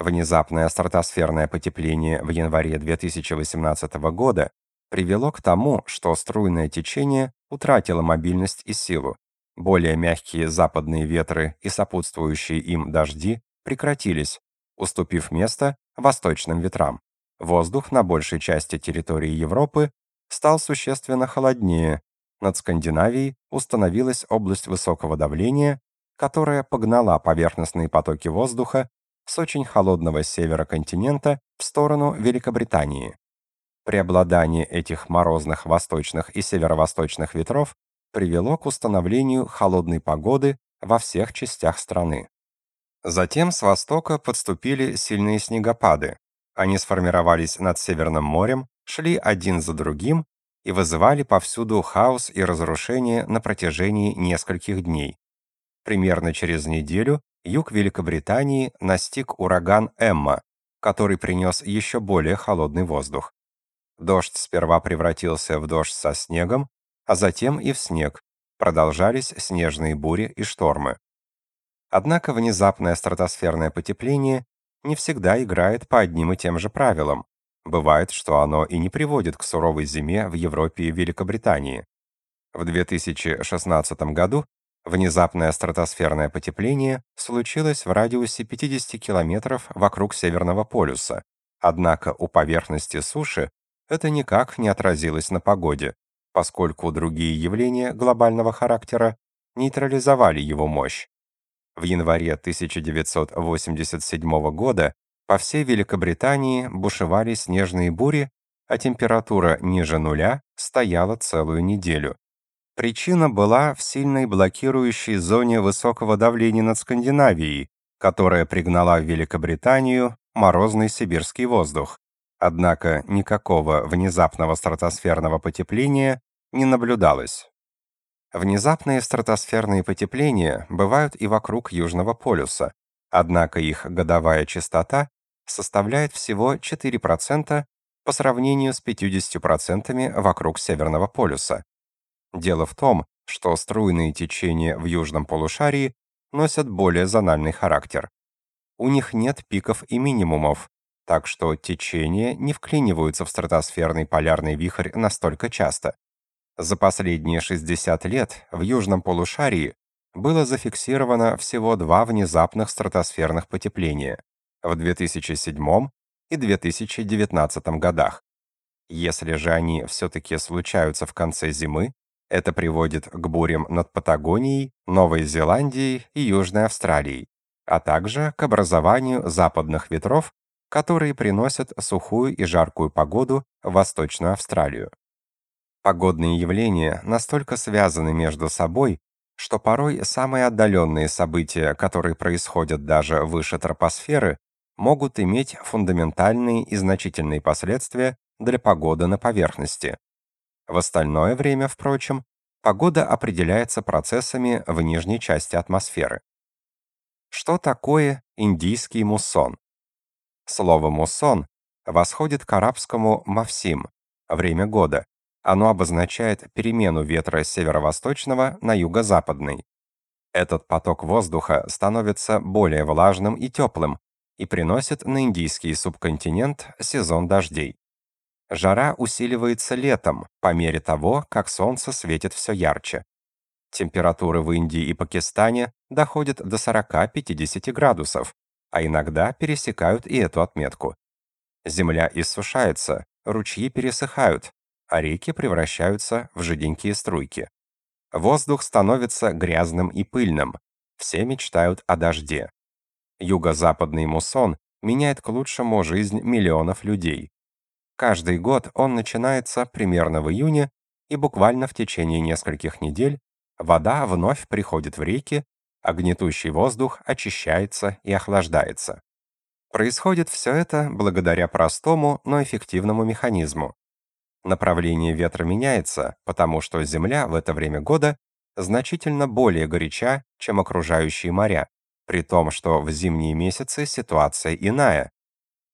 Внезапное стратосферное потепление в январе 2018 года привело к тому, что струйное течение утратило мобильность и силу. Более мягкие западные ветры и сопутствующие им дожди прекратились, уступив место восточным ветрам. Воздух на большей части территории Европы стал существенно холоднее, над Скандинавией установилась область высокого давления, которая погнала поверхностные потоки воздуха с очень холодного севера континента в сторону Великобритании. Преобладание этих морозных восточных и северо-восточных ветров привело к установлению холодной погоды во всех частях страны. Затем с востока подступили сильные снегопады. Они сформировались над Северным морем, шли один за другим и вызывали повсюду хаос и разрушение на протяжении нескольких дней. Примерно через неделю юг Великобритании настиг ураган Эмма, который принес еще более холодный воздух. Дождь сперва превратился в дождь со снегом, а затем и в снег. Продолжались снежные бури и штормы. Однако внезапное стратосферное потепление не всегда играет по одним и тем же правилам. Бывает, что оно и не приводит к суровой зиме в Европе и Великобритании. В 2016 году внезапное стратосферное потепление случилось в радиусе 50 километров вокруг Северного полюса. Однако у поверхности суши это никак не отразилось на погоде, поскольку другие явления глобального характера нейтрализовали его мощь. В январе 1987 года по всей Великобритании бушевали снежные бури, а температура ниже нуля стояла целую неделю. Причина была в сильной блокирующей зоне высокого давления над Скандинавией, которая пригнала в Великобританию морозный сибирский воздух. Однако никакого внезапного стратосферного потепления не наблюдалось. Внезапные стратосферные потепления бывают и вокруг Южного полюса, однако их годовая частота составляет всего 4% по сравнению с 50% вокруг Северного полюса. Дело в том, что струйные течения в южном полушарии носят более зональный характер. У них нет пиков и минимумов, так что течения не вклиниваются в стратосферный полярный вихрь настолько часто. За последние 60 лет в южном полушарии было зафиксировано всего два внезапных стратосферных потепления в 2007 и 2019 годах. Если же они все-таки случаются в конце зимы, это приводит к бурям над Патагонией, Новой Зеландией и Южной Австралией, а также к образованию западных ветров, которые приносят сухую и жаркую погоду в Восточную Австралию. Погодные явления настолько связаны между собой, что порой самые отдаленные события, которые происходят даже выше тропосферы, могут иметь фундаментальные и значительные последствия для погоды на поверхности. В остальное время, впрочем, погода определяется процессами в нижней части атмосферы. Что такое индийский муссон? Слово «муссон» восходит к арабскому «мавсим» — время года. Оно обозначает перемену ветра с северо-восточного на юго-западный. Этот поток воздуха становится более влажным и теплым и приносит на индийский субконтинент сезон дождей. Жара усиливается летом по мере того, как солнце светит все ярче. Температуры в Индии и Пакистане доходят до 40-50 градусов, а иногда пересекают и эту отметку. Земля иссушается, ручьи пересыхают, а реки превращаются в жиденькие струйки. Воздух становится грязным и пыльным. Все мечтают о дожде. Юго-западный муссон меняет к лучшему жизнь миллионов людей. Каждый год он начинается примерно в июне, и буквально в течение нескольких недель вода вновь приходит в реки, а гнетущий воздух очищается и охлаждается. Происходит все это благодаря простому, но эффективному механизму. Направление ветра меняется, потому что Земля в это время года значительно более горяча, чем окружающие моря, при том, что в зимние месяцы ситуация иная.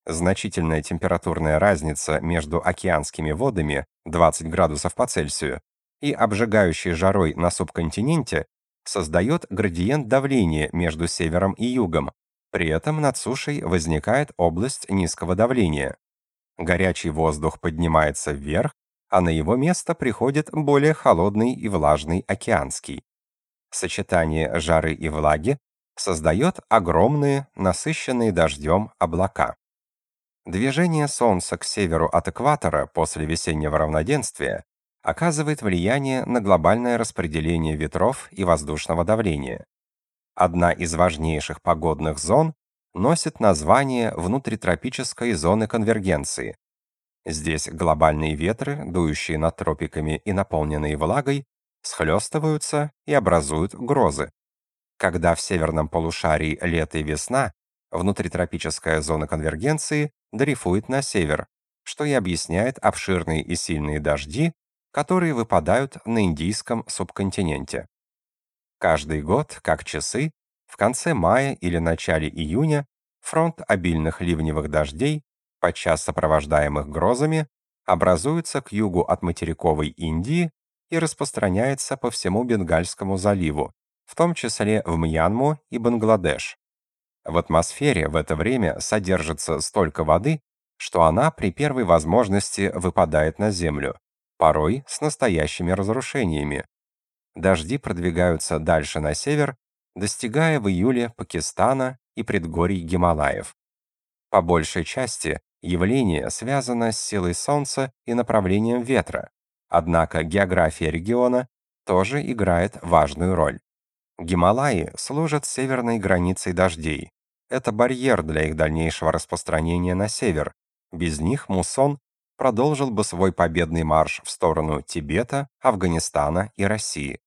Значительная температурная разница между океанскими водами 20 градусов по Цельсию и обжигающей жарой на субконтиненте создает градиент давления между севером и югом. При этом над сушей возникает область низкого давления. Горячий воздух поднимается вверх, а на его место приходит более холодный и влажный океанский. Сочетание жары и влаги создает огромные, насыщенные дождем облака. Движение Солнца к северу от экватора после весеннего равноденствия оказывает влияние на глобальное распределение ветров и воздушного давления. Одна из важнейших погодных зон носит название внутритропической зоны конвергенции. Здесь глобальные ветры, дующие над тропиками и наполненные влагой, схлестываются и образуют грозы. Когда в северном полушарии лето и весна, внутритропическая зона конвергенции дрейфует на север, что и объясняет обширные и сильные дожди, которые выпадают на индийском субконтиненте. Каждый год, как часы, в конце мая или начале июня фронт обильных ливневых дождей, подчас сопровождаемых грозами, образуется к югу от материковой Индии и распространяется по всему Бенгальскому заливу, в том числе в Мьянму и Бангладеш. В атмосфере в это время содержится столько воды, что она при первой возможности выпадает на землю, порой с настоящими разрушениями. Дожди продвигаются дальше на север, достигая в июле Пакистана и предгорий Гималаев. По большей части явление связано с силой солнца и направлением ветра, однако география региона тоже играет важную роль. Гималаи служат северной границей дождей. Это барьер для их дальнейшего распространения на север. Без них муссон продолжил бы свой победный марш в сторону Тибета, Афганистана и России.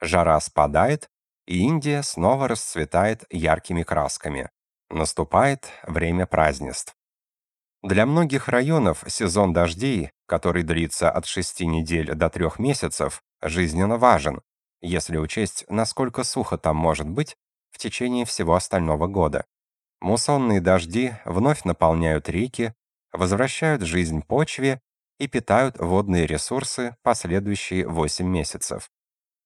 Жара спадает, и Индия снова расцветает яркими красками. Наступает время празднеств. Для многих районов сезон дождей, который длится от 6 недель до 3 месяцев, жизненно важен, если учесть, насколько сухо там может быть в течение всего остального года. Муссонные дожди вновь наполняют реки, возвращают жизнь почве и питают водные ресурсы последующие 8 месяцев.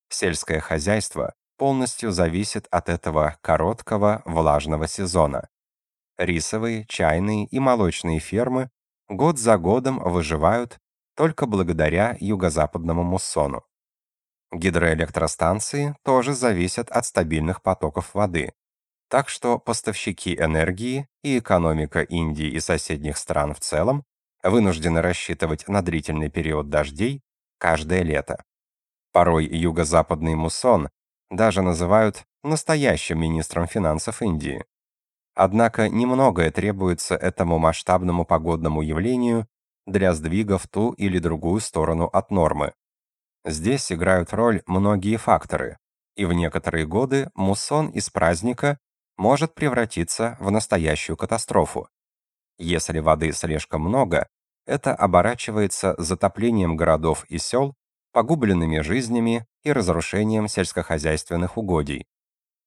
Сельское хозяйство полностью зависит от этого короткого влажного сезона. Рисовые, чайные и молочные фермы год за годом выживают только благодаря юго-западному муссону. Гидроэлектростанции тоже зависят от стабильных потоков воды. Так что поставщики энергии и экономика Индии и соседних стран в целом вынуждены рассчитывать на длительный период дождей каждое лето. Порой юго-западный муссон даже называют настоящим министром финансов Индии. Однако немногое требуется этому масштабному погодному явлению для сдвига в ту или другую сторону от нормы. Здесь играют роль многие факторы, и в некоторые годы муссон из праздника может превратиться в настоящую катастрофу. Если воды слишком много, это оборачивается затоплением городов и сел, погубленными жизнями и разрушением сельскохозяйственных угодий.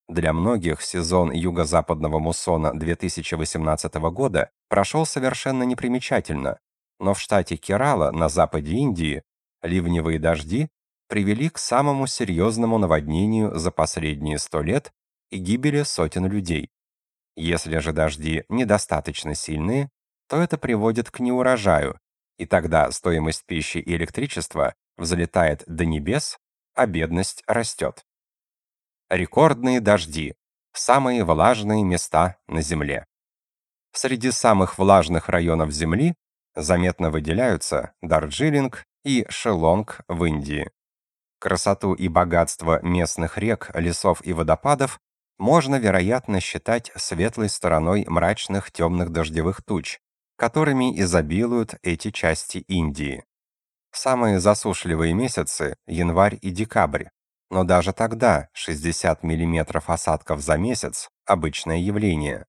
Для многих сезон юго-западного муссона 2018 года прошел совершенно непримечательно, но в штате Керала на западе Индии ливневые дожди привели к самому серьезному наводнению за последние сто лет и гибели сотен людей. Если же дожди недостаточно сильные, то это приводит к неурожаю, и тогда стоимость пищи и электричества взлетает до небес, а бедность растет. Рекордные дожди самые влажные места на Земле. Среди самых влажных районов Земли заметно выделяются Дарджилинг и Шелонг в Индии. Красоту и богатство местных рек, лесов и водопадов можно, вероятно, считать светлой стороной мрачных темных дождевых туч, которыми изобилуют эти части Индии. Самые засушливые месяцы – январь и декабрь, но даже тогда 60 мм осадков за месяц – обычное явление.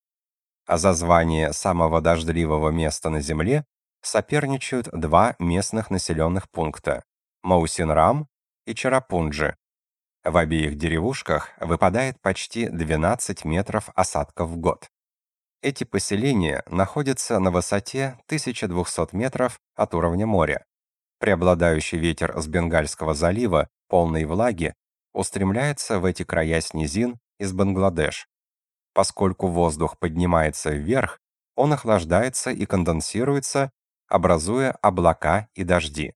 А за звание самого дождливого места на Земле соперничают два местных населенных пункта – Маусинрам и Чарапунджи. В обеих деревушках выпадает почти 12 метров осадков в год. Эти поселения находятся на высоте 1200 метров от уровня моря. Преобладающий ветер с Бенгальского залива, полной влаги, устремляется в эти края с низин из Бангладеш. Поскольку воздух поднимается вверх, он охлаждается и конденсируется, образуя облака и дожди.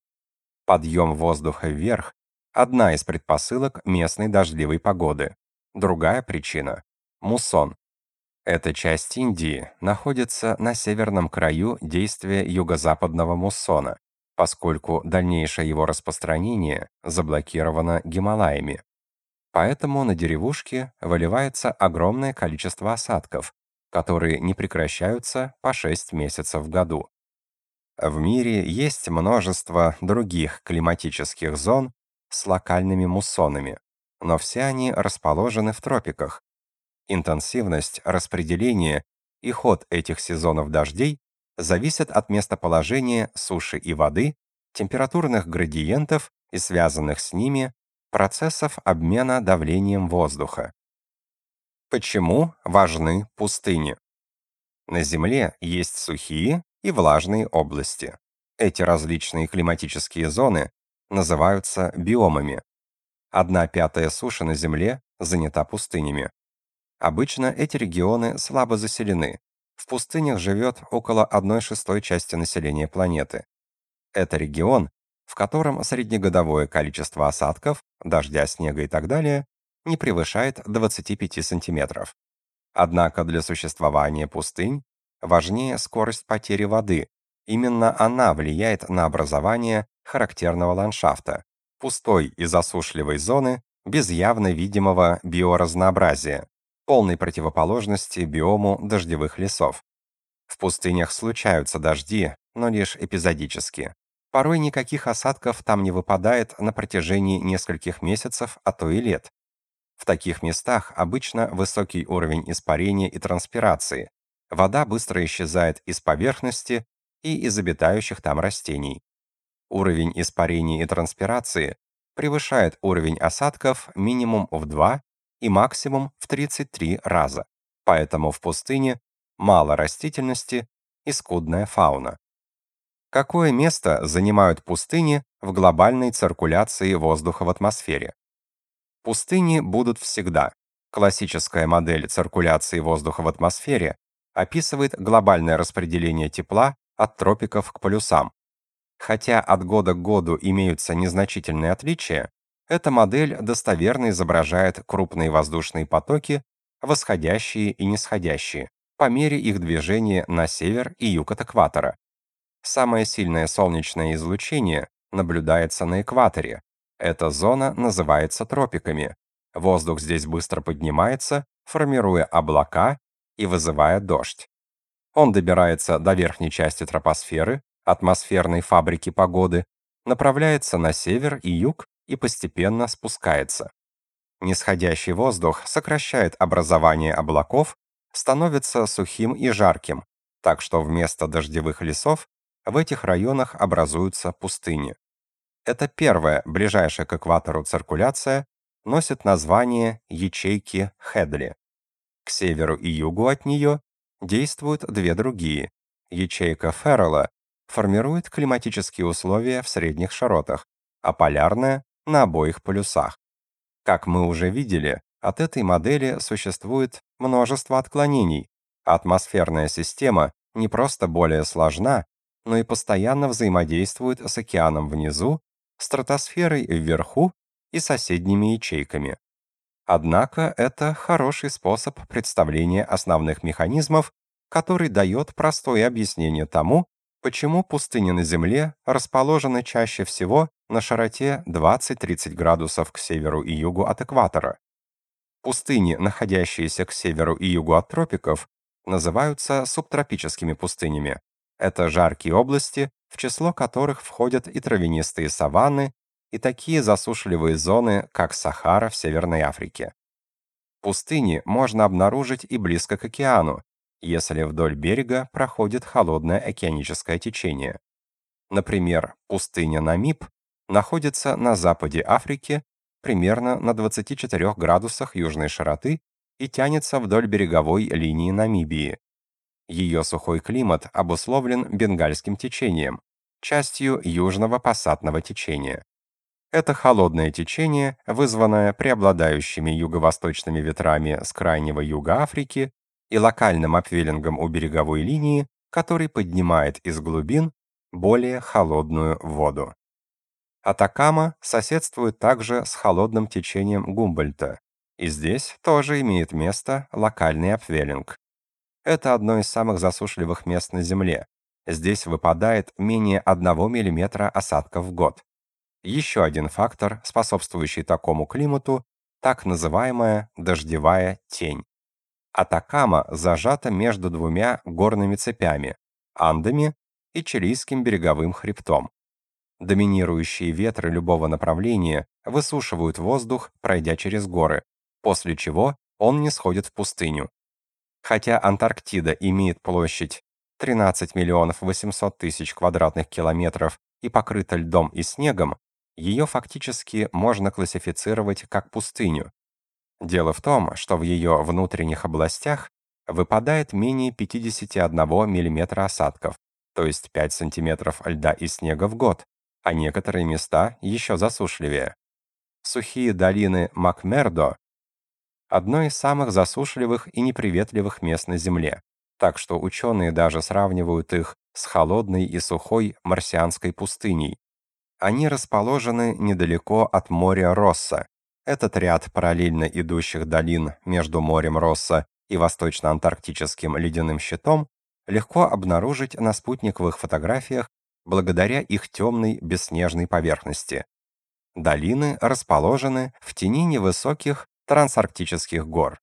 Подъем воздуха вверх одна из предпосылок местной дождливой погоды. Другая причина муссон. Эта часть Индии находится на северном краю действия юго-западного муссона, поскольку дальнейшее его распространение заблокировано Гималаями. Поэтому на деревушки выливается огромное количество осадков, которые не прекращаются по 6 месяцев в году. В мире есть множество других климатических зон с локальными муссонами, но все они расположены в тропиках. Интенсивность распределения и ход этих сезонов дождей зависят от местоположения суши и воды, температурных градиентов и связанных с ними процессов обмена давлением воздуха. Почему важны пустыни? На Земле есть сухие и влажные области. Эти различные климатические зоны называются биомами. Одна пятая суши на Земле занята пустынями. Обычно эти регионы слабо заселены. В пустынях живет около 1 шестой части населения планеты. Это регион, в котором среднегодовое количество осадков, дождя, снега и так далее не превышает 25 сантиметров. Однако для существования пустынь важнее скорость потери воды. Именно она влияет на образование характерного ландшафта, пустой и засушливой зоны без явно видимого биоразнообразия, полной противоположности биому дождевых лесов. В пустынях случаются дожди, но лишь эпизодически. Порой никаких осадков там не выпадает на протяжении нескольких месяцев, а то и лет. В таких местах обычно высокий уровень испарения и транспирации. Вода быстро исчезает из поверхности и из обитающих там растений. Уровень испарения и транспирации превышает уровень осадков минимум в 2 и максимум в 33 раза. Поэтому в пустыне мало растительности и скудная фауна. Какое место занимают пустыни в глобальной циркуляции воздуха в атмосфере? Пустыни будут всегда. Классическая модель циркуляции воздуха в атмосфере описывает глобальное распределение тепла от тропиков к полюсам, Хотя от года к году имеются незначительные отличия, эта модель достоверно изображает крупные воздушные потоки, восходящие и нисходящие, по мере их движения на север и юг от экватора. Самое сильное солнечное излучение наблюдается на экваторе. Эта зона называется тропиками. Воздух здесь быстро поднимается, формируя облака и вызывая дождь. Он добирается до верхней части тропосферы, атмосферной фабрики погоды, направляется на север и юг и постепенно спускается. Нисходящий воздух сокращает образование облаков, становится сухим и жарким, так что вместо дождевых лесов в этих районах образуются пустыни. Это первая, ближайшая к экватору циркуляция, носит название ячейки Хедли. К северу и югу от нее действуют две другие. Ячейка Феррелла формирует климатические условия в средних широтах, а полярная — на обоих полюсах. Как мы уже видели, от этой модели существует множество отклонений. Атмосферная система не просто более сложна, но и постоянно взаимодействует с океаном внизу, стратосферой вверху и соседними ячейками. Однако это хороший способ представления основных механизмов, который дает простое объяснение тому, Почему пустыни на Земле расположены чаще всего на широте 20-30 градусов к северу и югу от экватора? Пустыни, находящиеся к северу и югу от тропиков, называются субтропическими пустынями. Это жаркие области, в число которых входят и травянистые саванны, и такие засушливые зоны, как Сахара в Северной Африке. Пустыни можно обнаружить и близко к океану, если вдоль берега проходит холодное океаническое течение. Например, пустыня Намиб находится на западе Африки, примерно на 24 градусах южной широты и тянется вдоль береговой линии Намибии. Ее сухой климат обусловлен Бенгальским течением, частью южного пассатного течения. Это холодное течение, вызванное преобладающими юго-восточными ветрами с крайнего юга Африки, и локальным апвелингом у береговой линии, который поднимает из глубин более холодную воду. Атакама соседствует также с холодным течением Гумбольдта, и здесь тоже имеет место локальный апвелинг. Это одно из самых засушливых мест на Земле. Здесь выпадает менее 1 мм осадков в год. Еще один фактор, способствующий такому климату, так называемая дождевая тень. Атакама зажата между двумя горными цепями Андами и Чилийским береговым хребтом. Доминирующие ветры любого направления высушивают воздух, пройдя через горы, после чего он не сходит в пустыню. Хотя Антарктида имеет площадь 13 миллионов 800 тысяч квадратных километров и покрыта льдом и снегом, ее фактически можно классифицировать как пустыню. Дело в том, что в ее внутренних областях выпадает менее 51 мм осадков, то есть 5 см льда и снега в год, а некоторые места еще засушливее. Сухие долины Макмердо одно из самых засушливых и неприветливых мест на Земле, так что ученые даже сравнивают их с холодной и сухой марсианской пустыней. Они расположены недалеко от моря Росса. Этот ряд параллельно идущих долин между морем Росса и восточно-антарктическим ледяным щитом легко обнаружить на спутниковых фотографиях благодаря их темной бесснежной поверхности. Долины расположены в тени невысоких трансарктических гор.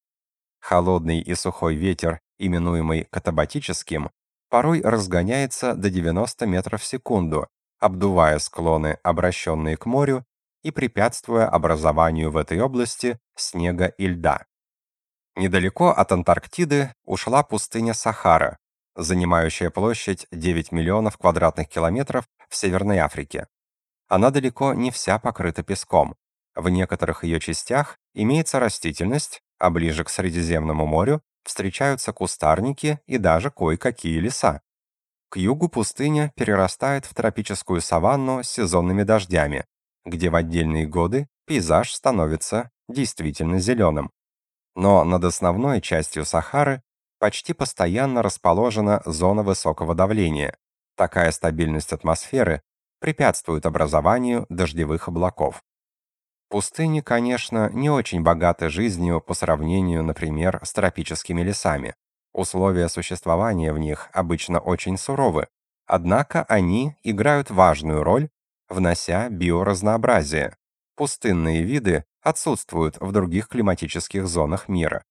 Холодный и сухой ветер, именуемый катабатическим, порой разгоняется до 90 метров в секунду, обдувая склоны, обращенные к морю, и препятствуя образованию в этой области снега и льда. Недалеко от Антарктиды ушла пустыня Сахара, занимающая площадь 9 миллионов квадратных километров в Северной Африке. Она далеко не вся покрыта песком. В некоторых ее частях имеется растительность, а ближе к Средиземному морю встречаются кустарники и даже кое-какие леса. К югу пустыня перерастает в тропическую саванну с сезонными дождями, где в отдельные годы пейзаж становится действительно зеленым. Но над основной частью Сахары почти постоянно расположена зона высокого давления. Такая стабильность атмосферы препятствует образованию дождевых облаков. Пустыни, конечно, не очень богаты жизнью по сравнению, например, с тропическими лесами. Условия существования в них обычно очень суровы, однако они играют важную роль, внося биоразнообразие. Пустынные виды отсутствуют в других климатических зонах мира.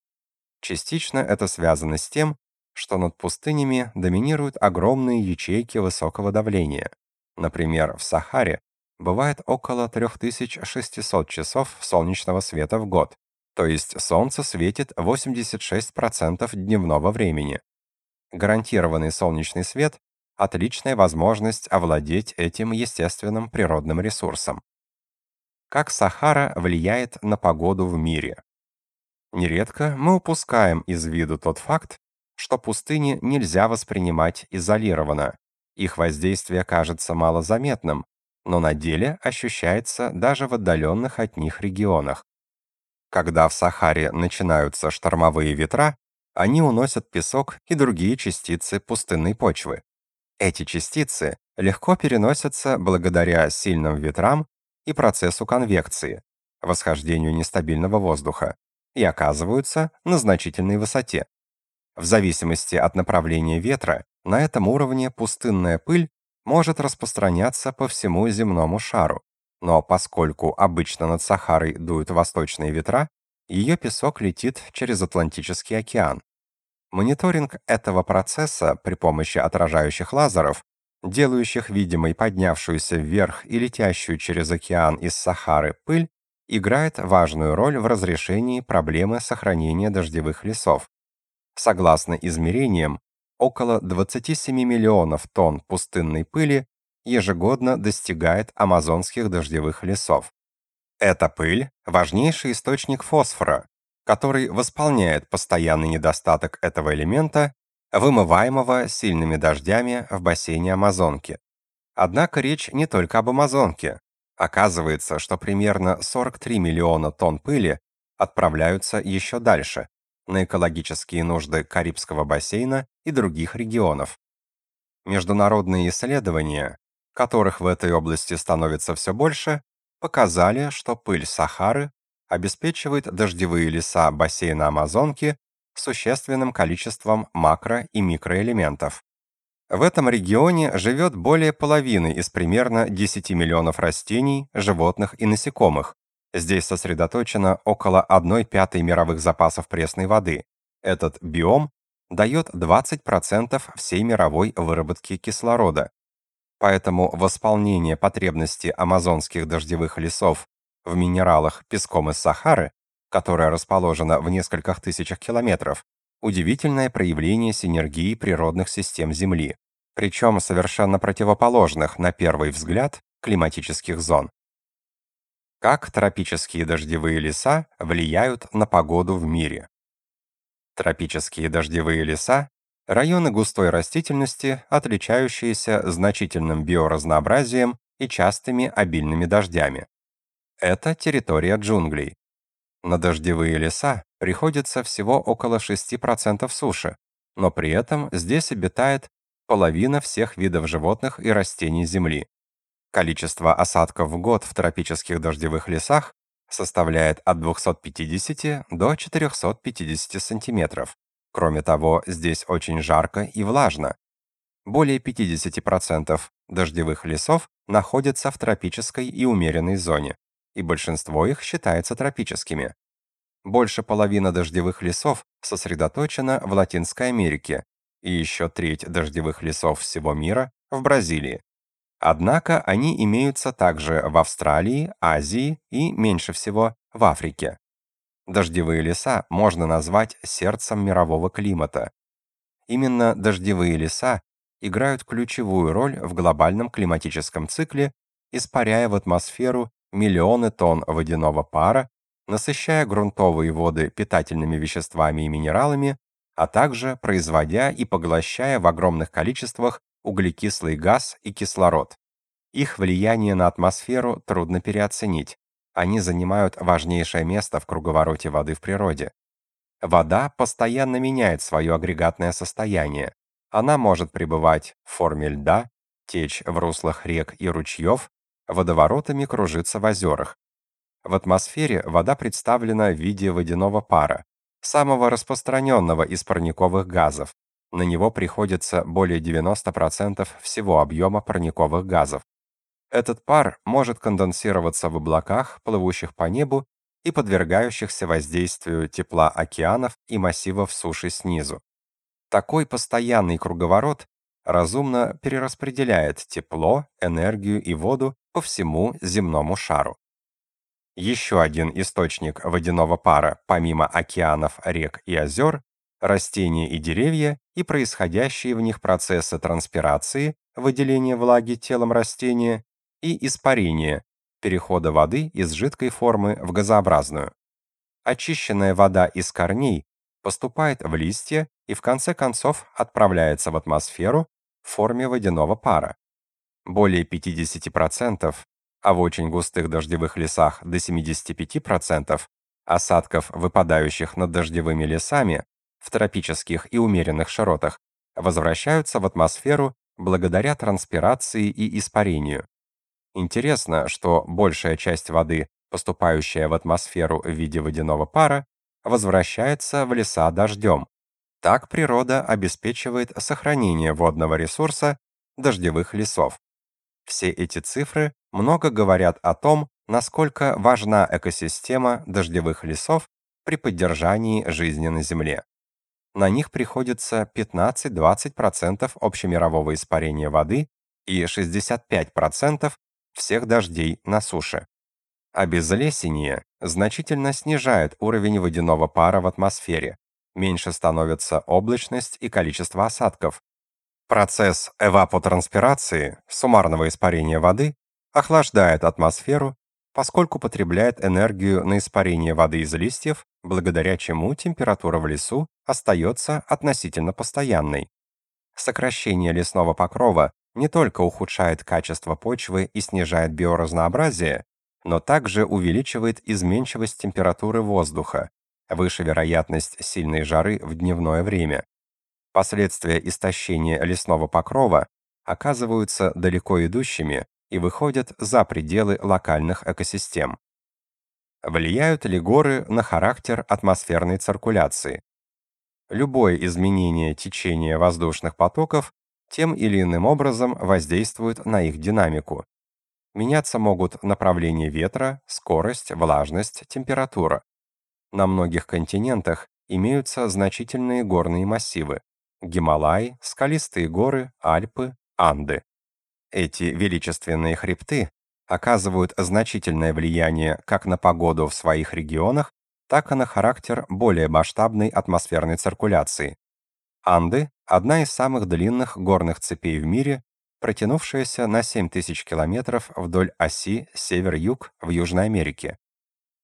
Частично это связано с тем, что над пустынями доминируют огромные ячейки высокого давления. Например, в Сахаре бывает около 3600 часов солнечного света в год, то есть солнце светит 86% дневного времени. Гарантированный солнечный свет – отличная возможность овладеть этим естественным природным ресурсом. Как Сахара влияет на погоду в мире? Нередко мы упускаем из виду тот факт, что пустыни нельзя воспринимать изолированно. Их воздействие кажется малозаметным, но на деле ощущается даже в отдаленных от них регионах. Когда в Сахаре начинаются штормовые ветра, они уносят песок и другие частицы пустынной почвы. Эти частицы легко переносятся благодаря сильным ветрам и процессу конвекции, восхождению нестабильного воздуха, и оказываются на значительной высоте. В зависимости от направления ветра, на этом уровне пустынная пыль может распространяться по всему земному шару. Но поскольку обычно над Сахарой дуют восточные ветра, ее песок летит через Атлантический океан. Мониторинг этого процесса при помощи отражающих лазеров, делающих видимой поднявшуюся вверх и летящую через океан из Сахары пыль, играет важную роль в разрешении проблемы сохранения дождевых лесов. Согласно измерениям, около 27 миллионов тонн пустынной пыли ежегодно достигает амазонских дождевых лесов. Эта пыль – важнейший источник фосфора, который восполняет постоянный недостаток этого элемента, вымываемого сильными дождями в бассейне Амазонки. Однако речь не только об Амазонке. Оказывается, что примерно 43 миллиона тонн пыли отправляются еще дальше, на экологические нужды Карибского бассейна и других регионов. Международные исследования, которых в этой области становится все больше, показали, что пыль Сахары обеспечивает дождевые леса бассейна Амазонки существенным количеством макро- и микроэлементов. В этом регионе живет более половины из примерно 10 миллионов растений, животных и насекомых. Здесь сосредоточено около 1 пятой мировых запасов пресной воды. Этот биом дает 20% всей мировой выработки кислорода. Поэтому восполнение потребности амазонских дождевых лесов в минералах песком из Сахары, которая расположена в нескольких тысячах километров, удивительное проявление синергии природных систем Земли, причем совершенно противоположных на первый взгляд климатических зон. Как тропические дождевые леса влияют на погоду в мире? Тропические дождевые леса – районы густой растительности, отличающиеся значительным биоразнообразием и частыми обильными дождями. Это территория джунглей. На дождевые леса приходится всего около 6% суши, но при этом здесь обитает половина всех видов животных и растений Земли. Количество осадков в год в тропических дождевых лесах составляет от 250 до 450 сантиметров. Кроме того, здесь очень жарко и влажно. Более 50% дождевых лесов находятся в тропической и умеренной зоне, и большинство их считается тропическими. Больше половины дождевых лесов сосредоточено в Латинской Америке, и еще треть дождевых лесов всего мира в Бразилии. Однако они имеются также в Австралии, Азии и, меньше всего, в Африке. Дождевые леса можно назвать сердцем мирового климата. Именно дождевые леса играют ключевую роль в глобальном климатическом цикле, испаряя в атмосферу миллионы тонн водяного пара, насыщая грунтовые воды питательными веществами и минералами, а также производя и поглощая в огромных количествах углекислый газ и кислород. Их влияние на атмосферу трудно переоценить. Они занимают важнейшее место в круговороте воды в природе. Вода постоянно меняет свое агрегатное состояние. Она может пребывать в форме льда, течь в руслах рек и ручьев, водоворотами кружиться в озерах. В атмосфере вода представлена в виде водяного пара, самого распространенного из парниковых газов, на него приходится более 90% всего объема парниковых газов. Этот пар может конденсироваться в облаках, плывущих по небу и подвергающихся воздействию тепла океанов и массивов суши снизу. Такой постоянный круговорот разумно перераспределяет тепло, энергию и воду по всему земному шару. Еще один источник водяного пара, помимо океанов, рек и озер, растения и деревья и происходящие в них процессы транспирации, выделения влаги телом растения и испарения, перехода воды из жидкой формы в газообразную. Очищенная вода из корней поступает в листья и в конце концов отправляется в атмосферу в форме водяного пара. Более 50%, а в очень густых дождевых лесах до 75% осадков, выпадающих над дождевыми лесами, в тропических и умеренных широтах возвращаются в атмосферу благодаря транспирации и испарению. Интересно, что большая часть воды, поступающая в атмосферу в виде водяного пара, возвращается в леса дождем. Так природа обеспечивает сохранение водного ресурса дождевых лесов. Все эти цифры много говорят о том, насколько важна экосистема дождевых лесов при поддержании жизни на Земле на них приходится 15-20% общемирового испарения воды и 65% всех дождей на суше. Обезлесение значительно снижает уровень водяного пара в атмосфере, меньше становится облачность и количество осадков. Процесс эвапотранспирации, суммарного испарения воды, охлаждает атмосферу поскольку потребляет энергию на испарение воды из листьев, благодаря чему температура в лесу остается относительно постоянной. Сокращение лесного покрова не только ухудшает качество почвы и снижает биоразнообразие, но также увеличивает изменчивость температуры воздуха, выше вероятность сильной жары в дневное время. Последствия истощения лесного покрова оказываются далеко идущими и выходят за пределы локальных экосистем. Влияют ли горы на характер атмосферной циркуляции? Любое изменение течения воздушных потоков тем или иным образом воздействуют на их динамику. Меняться могут направление ветра, скорость, влажность, температура. На многих континентах имеются значительные горные массивы: Гималай, скалистые горы, Альпы, Анды. Эти величественные хребты оказывают значительное влияние как на погоду в своих регионах, так и на характер более масштабной атмосферной циркуляции. Анды одна из самых длинных горных цепей в мире, протянувшаяся на 7000 километров вдоль оси север-юг в Южной Америке.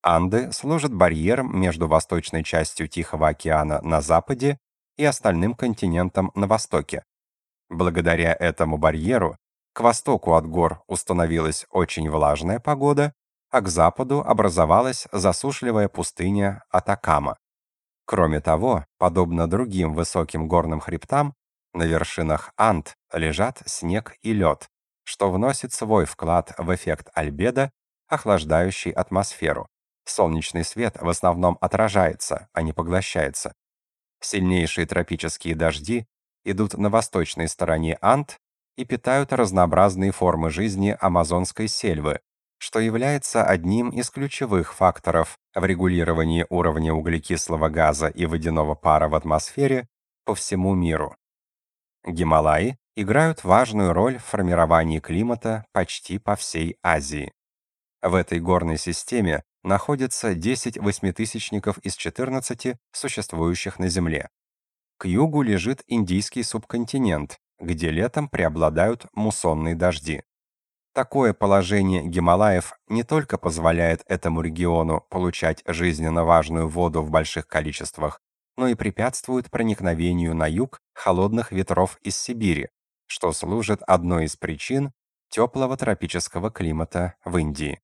Анды служат барьером между восточной частью Тихого океана на западе и остальным континентом на востоке. Благодаря этому барьеру к востоку от гор установилась очень влажная погода, а к западу образовалась засушливая пустыня Атакама. Кроме того, подобно другим высоким горным хребтам, на вершинах Анд лежат снег и лед, что вносит свой вклад в эффект альбедо, охлаждающий атмосферу. Солнечный свет в основном отражается, а не поглощается. Сильнейшие тропические дожди идут на восточной стороне Анд и питают разнообразные формы жизни амазонской сельвы, что является одним из ключевых факторов в регулировании уровня углекислого газа и водяного пара в атмосфере по всему миру. Гималаи играют важную роль в формировании климата почти по всей Азии. В этой горной системе находится 10 восьмитысячников из 14 существующих на Земле. К югу лежит Индийский субконтинент, где летом преобладают муссонные дожди. Такое положение Гималаев не только позволяет этому региону получать жизненно важную воду в больших количествах, но и препятствует проникновению на юг холодных ветров из Сибири, что служит одной из причин теплого тропического климата в Индии.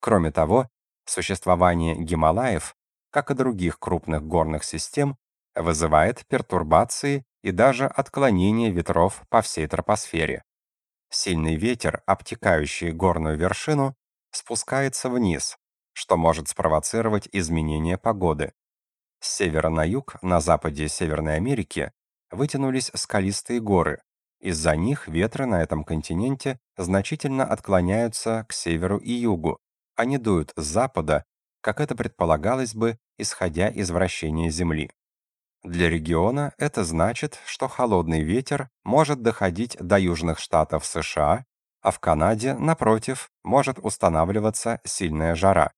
Кроме того, существование Гималаев, как и других крупных горных систем, вызывает пертурбации и даже отклонение ветров по всей тропосфере. Сильный ветер, обтекающий горную вершину, спускается вниз, что может спровоцировать изменение погоды. С севера на юг, на западе Северной Америки, вытянулись скалистые горы. Из-за них ветры на этом континенте значительно отклоняются к северу и югу, не дуют с запада, как это предполагалось бы, исходя из вращения Земли. Для региона это значит, что холодный ветер может доходить до южных штатов США, а в Канаде, напротив, может устанавливаться сильная жара.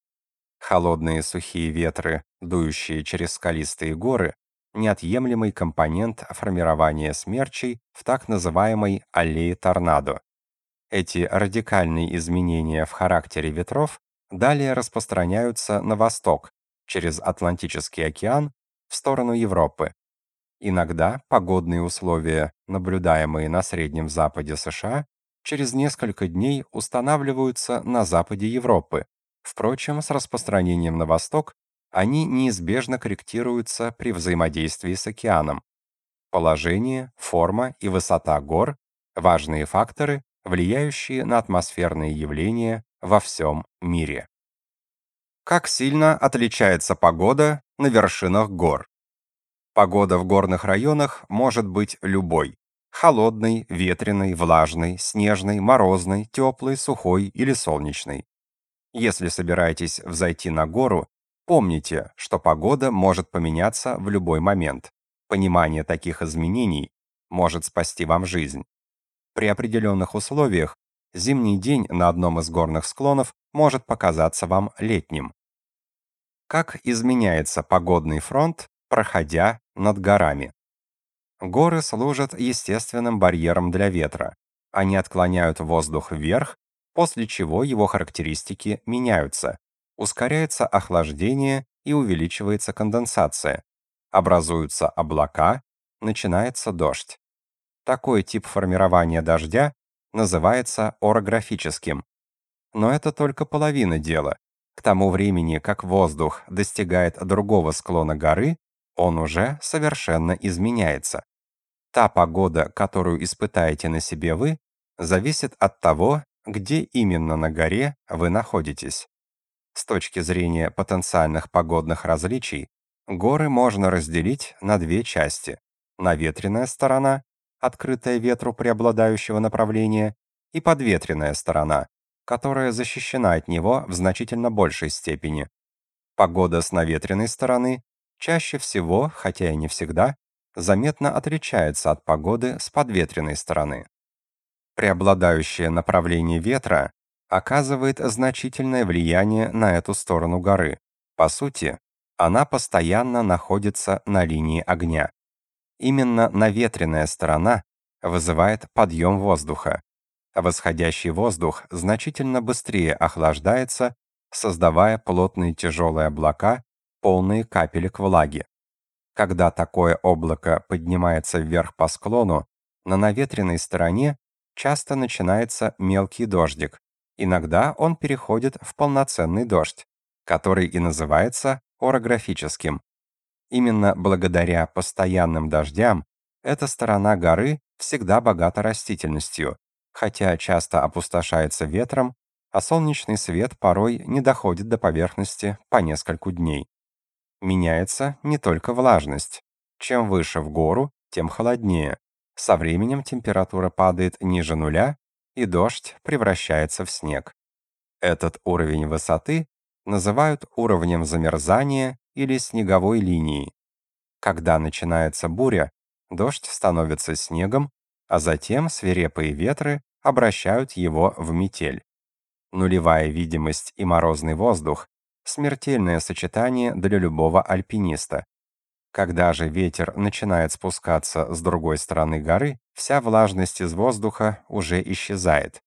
Холодные сухие ветры, дующие через скалистые горы, неотъемлемый компонент формирования смерчей в так называемой аллее торнадо. Эти радикальные изменения в характере ветров далее распространяются на восток, через Атлантический океан в сторону Европы. Иногда погодные условия, наблюдаемые на Среднем Западе США, через несколько дней устанавливаются на западе Европы. Впрочем, с распространением на восток они неизбежно корректируются при взаимодействии с океаном. Положение, форма и высота гор важные факторы, влияющие на атмосферные явления во всем мире. Как сильно отличается погода на вершинах гор? Погода в горных районах может быть любой: холодной, ветреной, влажной, снежной, морозной, теплой, сухой или солнечной. Если собираетесь взойти на гору, помните, что погода может поменяться в любой момент. Понимание таких изменений может спасти вам жизнь. При определенных условиях зимний день на одном из горных склонов может показаться вам летним. Как изменяется погодный фронт, проходя над горами? Горы служат естественным барьером для ветра. Они отклоняют воздух вверх, после чего его характеристики меняются. Ускоряется охлаждение и увеличивается конденсация. Образуются облака, начинается дождь. Такой тип формирования дождя называется орографическим. Но это только половина дела. К тому времени, как воздух достигает другого склона горы, он уже совершенно изменяется. Та погода, которую испытаете на себе вы, зависит от того, где именно на горе вы находитесь. С точки зрения потенциальных погодных различий, горы можно разделить на две части: наветренная сторона открытая ветру преобладающего направления, и подветренная сторона, которая защищена от него в значительно большей степени. Погода с наветренной стороны чаще всего, хотя и не всегда, заметно отличается от погоды с подветренной стороны. Преобладающее направление ветра оказывает значительное влияние на эту сторону горы. По сути, она постоянно находится на линии огня. Именно наветренная сторона вызывает подъем воздуха. Восходящий воздух значительно быстрее охлаждается, создавая плотные тяжелые облака, полные капелек влаги. Когда такое облако поднимается вверх по склону, на наветренной стороне часто начинается мелкий дождик. Иногда он переходит в полноценный дождь, который и называется орографическим. Именно благодаря постоянным дождям эта сторона горы всегда богата растительностью, хотя часто опустошается ветром, а солнечный свет порой не доходит до поверхности по нескольку дней. Меняется не только влажность. Чем выше в гору, тем холоднее. Со временем температура падает ниже нуля, и дождь превращается в снег. Этот уровень высоты называют уровнем замерзания или снеговой линией. Когда начинается буря, дождь становится снегом, а затем свирепые ветры обращают его в метель. Нулевая видимость и морозный воздух смертельное сочетание для любого альпиниста. Когда же ветер начинает спускаться с другой стороны горы, вся влажность из воздуха уже исчезает.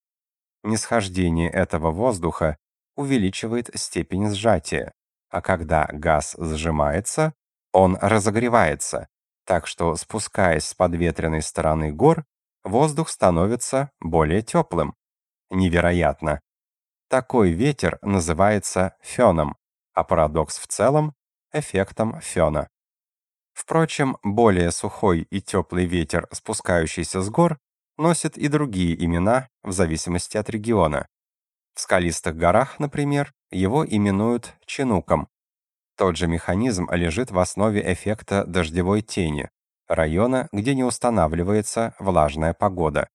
Нисхождение этого воздуха увеличивает степень сжатия, а когда газ сжимается, он разогревается, так что спускаясь с подветренной стороны гор, воздух становится более теплым. Невероятно. Такой ветер называется феном, а парадокс в целом — эффектом фена. Впрочем, более сухой и теплый ветер, спускающийся с гор, носит и другие имена в зависимости от региона. В скалистых горах, например, его именуют чинуком. Тот же механизм лежит в основе эффекта дождевой тени, района, где не устанавливается влажная погода.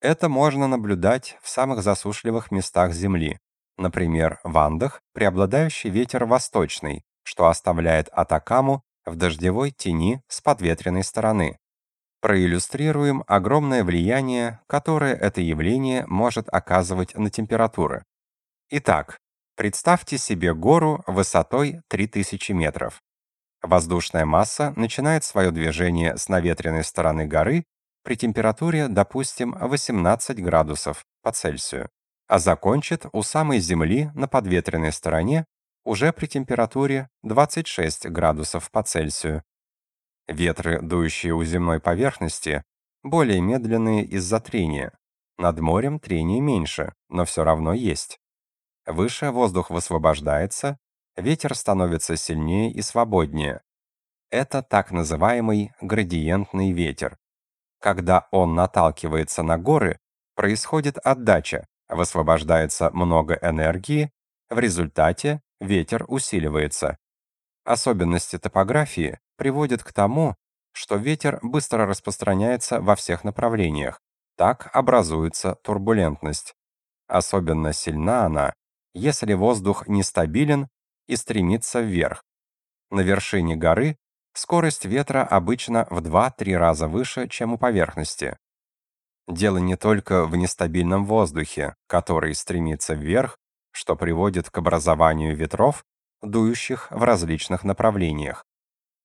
Это можно наблюдать в самых засушливых местах Земли. Например, в Андах преобладающий ветер восточный, что оставляет Атакаму в дождевой тени с подветренной стороны. Проиллюстрируем огромное влияние, которое это явление может оказывать на температуры. Итак, представьте себе гору высотой 3000 метров. Воздушная масса начинает свое движение с наветренной стороны горы при температуре, допустим, 18 градусов по Цельсию, а закончит у самой Земли на подветренной стороне уже при температуре 26 градусов по Цельсию. Ветры, дующие у земной поверхности, более медленные из-за трения. Над морем трение меньше, но все равно есть. Выше воздух высвобождается, ветер становится сильнее и свободнее. Это так называемый градиентный ветер. Когда он наталкивается на горы, происходит отдача, высвобождается много энергии, в результате ветер усиливается. Особенности топографии приводят к тому, что ветер быстро распространяется во всех направлениях. Так образуется турбулентность. Особенно сильна она, если воздух нестабилен и стремится вверх. На вершине горы скорость ветра обычно в 2-3 раза выше, чем у поверхности. Дело не только в нестабильном воздухе, который стремится вверх, что приводит к образованию ветров, дующих в различных направлениях.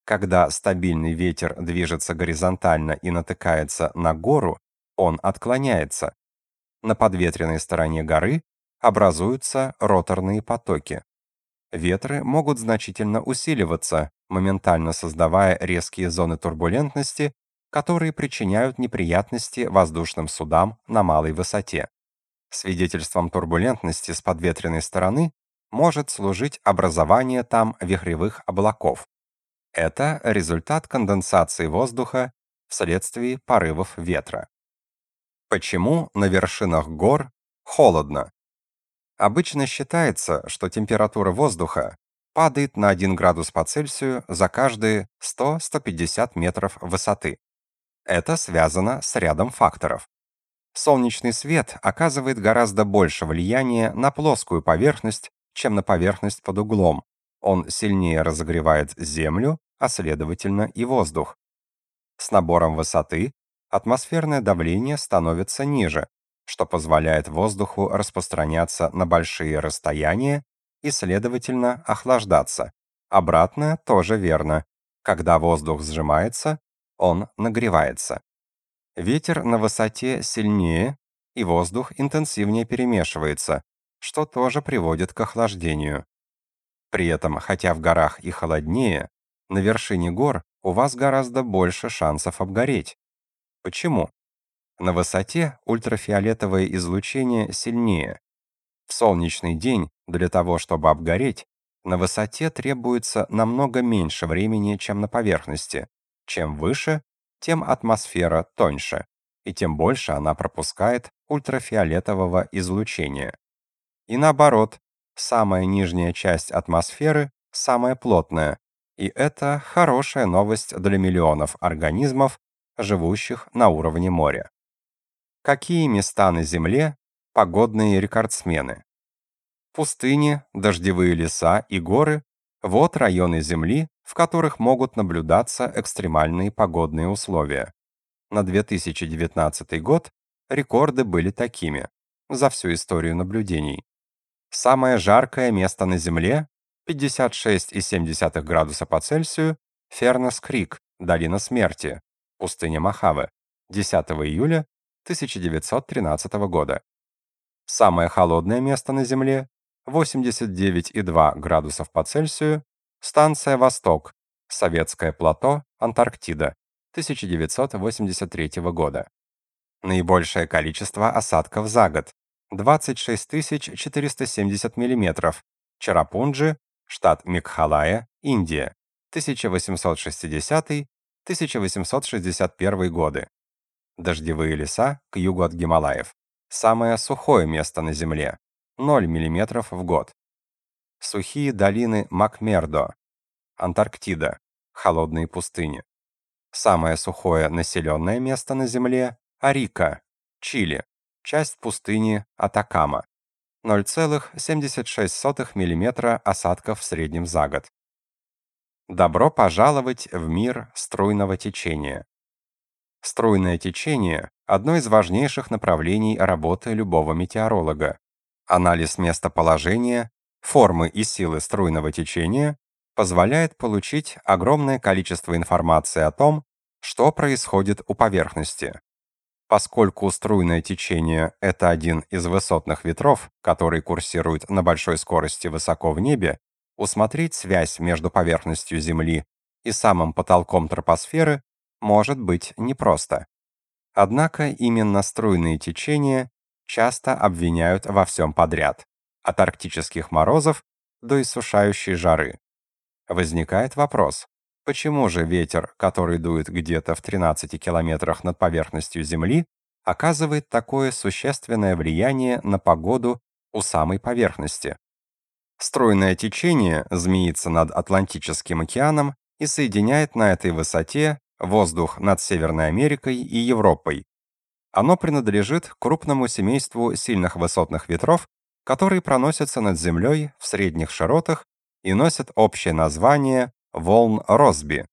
Когда стабильный ветер движется горизонтально и натыкается на гору, он отклоняется. На подветренной стороне горы образуются роторные потоки. Ветры могут значительно усиливаться, моментально создавая резкие зоны турбулентности, которые причиняют неприятности воздушным судам на малой высоте. Свидетельством турбулентности с подветренной стороны может служить образование там вихревых облаков. Это результат конденсации воздуха вследствие порывов ветра. Почему на вершинах гор холодно? Обычно считается, что температура воздуха падает на 1 градус по Цельсию за каждые 100-150 метров высоты. Это связано с рядом факторов. Солнечный свет оказывает гораздо больше влияния на плоскую поверхность, чем на поверхность под углом. Он сильнее разогревает землю, а следовательно и воздух. С набором высоты атмосферное давление становится ниже, что позволяет воздуху распространяться на большие расстояния и, следовательно, охлаждаться. Обратное тоже верно. Когда воздух сжимается, он нагревается. Ветер на высоте сильнее, и воздух интенсивнее перемешивается, что тоже приводит к охлаждению. При этом, хотя в горах и холоднее, на вершине гор у вас гораздо больше шансов обгореть. Почему? На высоте ультрафиолетовое излучение сильнее. В солнечный день для того, чтобы обгореть, на высоте требуется намного меньше времени, чем на поверхности. Чем выше, тем атмосфера тоньше, и тем больше она пропускает ультрафиолетового излучения. И наоборот, самая нижняя часть атмосферы самая плотная, и это хорошая новость для миллионов организмов, живущих на уровне моря. Какие места на Земле погодные рекордсмены? Пустыни, дождевые леса и горы – вот районы Земли, в которых могут наблюдаться экстремальные погодные условия. На 2019 год рекорды были такими за всю историю наблюдений. Самое жаркое место на Земле 56,7 градуса по Цельсию, Фернес-Крик, долина смерти, пустыня Мохаве, 10 июля 1913 года. Самое холодное место на Земле 89,2 градусов по Цельсию, станция Восток, Советское плато, Антарктида, 1983 года. Наибольшее количество осадков за год 26 470 мм. Чарапунджи, штат Мегхалая, Индия, 1860-1861 годы. Дождевые леса к югу от Гималаев. Самое сухое место на Земле 0 мм в год. Сухие долины Макмердо, Антарктида, холодные пустыни. Самое сухое населенное место на Земле Арика, Чили, часть пустыни Атакама. 0,76 мм осадков в среднем за год. Добро пожаловать в мир струйного течения. Струйное течение – одно из важнейших направлений работы любого метеоролога. Анализ местоположения, формы и силы струйного течения позволяет получить огромное количество информации о том, что происходит у поверхности. Поскольку струйное течение – это один из высотных ветров, который курсирует на большой скорости высоко в небе, усмотреть связь между поверхностью Земли и самым потолком тропосферы может быть непросто. Однако именно струйные течения часто обвиняют во всем подряд, от арктических морозов до иссушающей жары. Возникает вопрос, Почему же ветер, который дует где-то в 13 километрах над поверхностью Земли, оказывает такое существенное влияние на погоду у самой поверхности? Стройное течение змеится над Атлантическим океаном и соединяет на этой высоте воздух над Северной Америкой и Европой. Оно принадлежит крупному семейству сильных высотных ветров, которые проносятся над землей в средних широтах и носят общее название волн Россби.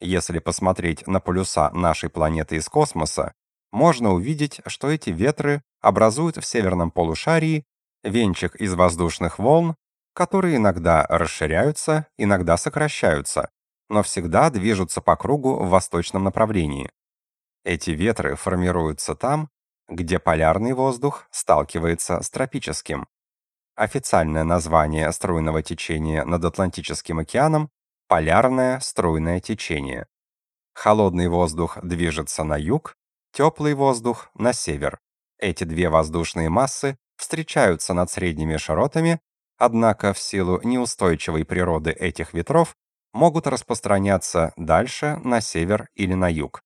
Если посмотреть на полюса нашей планеты из космоса, можно увидеть, что эти ветры образуют в северном полушарии венчик из воздушных волн, которые иногда расширяются, иногда сокращаются, но всегда движутся по кругу в восточном направлении. Эти ветры формируются там, где полярный воздух сталкивается с тропическим. Официальное название струйного течения над Атлантическим океаном полярное струйное течение. Холодный воздух движется на юг, теплый воздух на север. Эти две воздушные массы встречаются над средними широтами, однако в силу неустойчивой природы этих ветров могут распространяться дальше на север или на юг.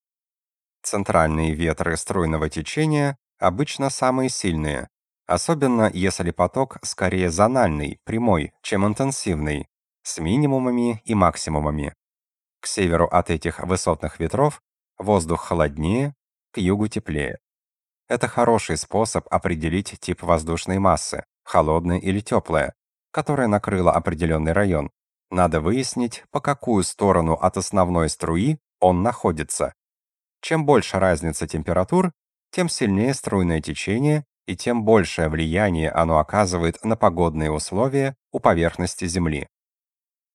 Центральные ветры струйного течения обычно самые сильные, особенно если поток скорее зональный, прямой, чем интенсивный, с минимумами и максимумами. К северу от этих высотных ветров воздух холоднее, к югу теплее. Это хороший способ определить тип воздушной массы, холодная или теплая, которая накрыла определенный район. Надо выяснить, по какую сторону от основной струи он находится. Чем больше разница температур, тем сильнее струйное течение и тем большее влияние оно оказывает на погодные условия у поверхности Земли.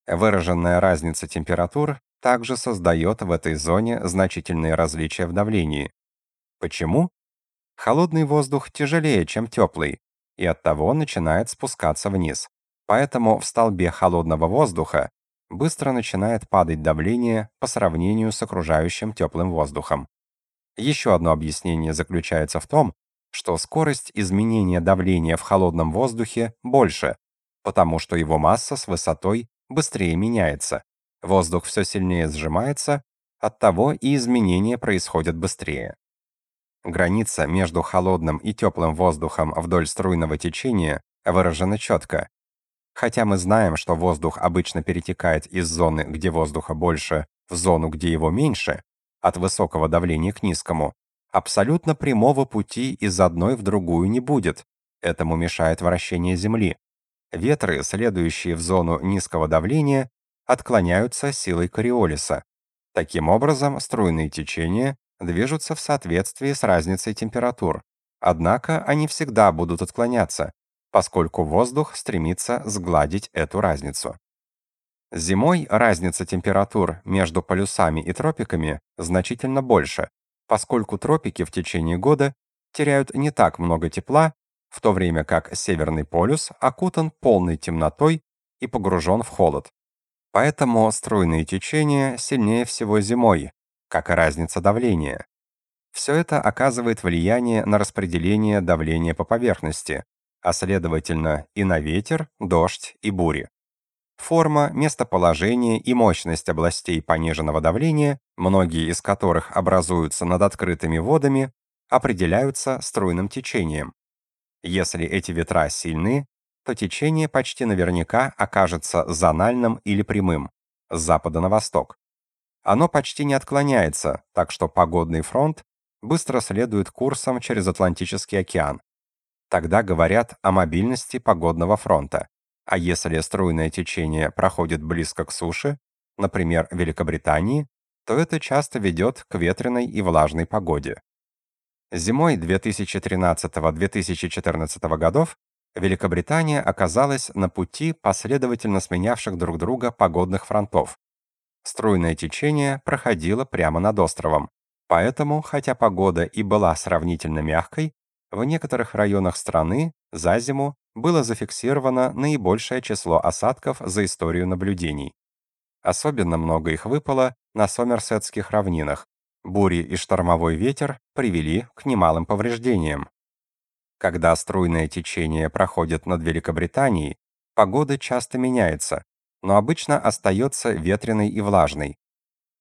Выраженная разница температур также создает в этой зоне значительные различия в давлении. Почему? Холодный воздух тяжелее, чем теплый, и оттого начинает спускаться вниз. Поэтому в столбе холодного воздуха быстро начинает падать давление по сравнению с окружающим теплым воздухом. Еще одно объяснение заключается в том, что скорость изменения давления в холодном воздухе больше, потому что его масса с высотой быстрее меняется. Воздух все сильнее сжимается, оттого и изменения происходят быстрее. Граница между холодным и теплым воздухом вдоль струйного течения выражена четко. Хотя мы знаем, что воздух обычно перетекает из зоны, где воздуха больше, в зону, где его меньше, от высокого давления к низкому, абсолютно прямого пути из одной в другую не будет. Этому мешает вращение Земли. Ветры, следующие в зону низкого давления, отклоняются силой Кориолиса. Таким образом, струйные течения движутся в соответствии с разницей температур. Однако они всегда будут отклоняться, поскольку воздух стремится сгладить эту разницу. Зимой разница температур между полюсами и тропиками значительно больше, поскольку тропики в течение года теряют не так много тепла, в то время как Северный полюс окутан полной темнотой и погружен в холод. Поэтому струйные течения сильнее всего зимой, как и разница давления. Все это оказывает влияние на распределение давления по поверхности, а следовательно и на ветер, дождь и бури. Форма, местоположение и мощность областей пониженного давления, многие из которых образуются над открытыми водами, определяются струйным течением. Если эти ветра сильны, то течение почти наверняка окажется зональным или прямым, с запада на восток. Оно почти не отклоняется, так что погодный фронт быстро следует курсом через Атлантический океан. Тогда говорят о мобильности погодного фронта. А если струйное течение проходит близко к суше, например, Великобритании, то это часто ведет к ветреной и влажной погоде. Зимой 2013-2014 годов Великобритания оказалась на пути последовательно сменявших друг друга погодных фронтов. Струйное течение проходило прямо над островом. Поэтому, хотя погода и была сравнительно мягкой, в некоторых районах страны за зиму было зафиксировано наибольшее число осадков за историю наблюдений. Особенно много их выпало на Сомерсетских равнинах. Бури и штормовой ветер привели к немалым повреждениям. Когда струйное течение проходит над Великобританией, погода часто меняется, но обычно остается ветреной и влажной.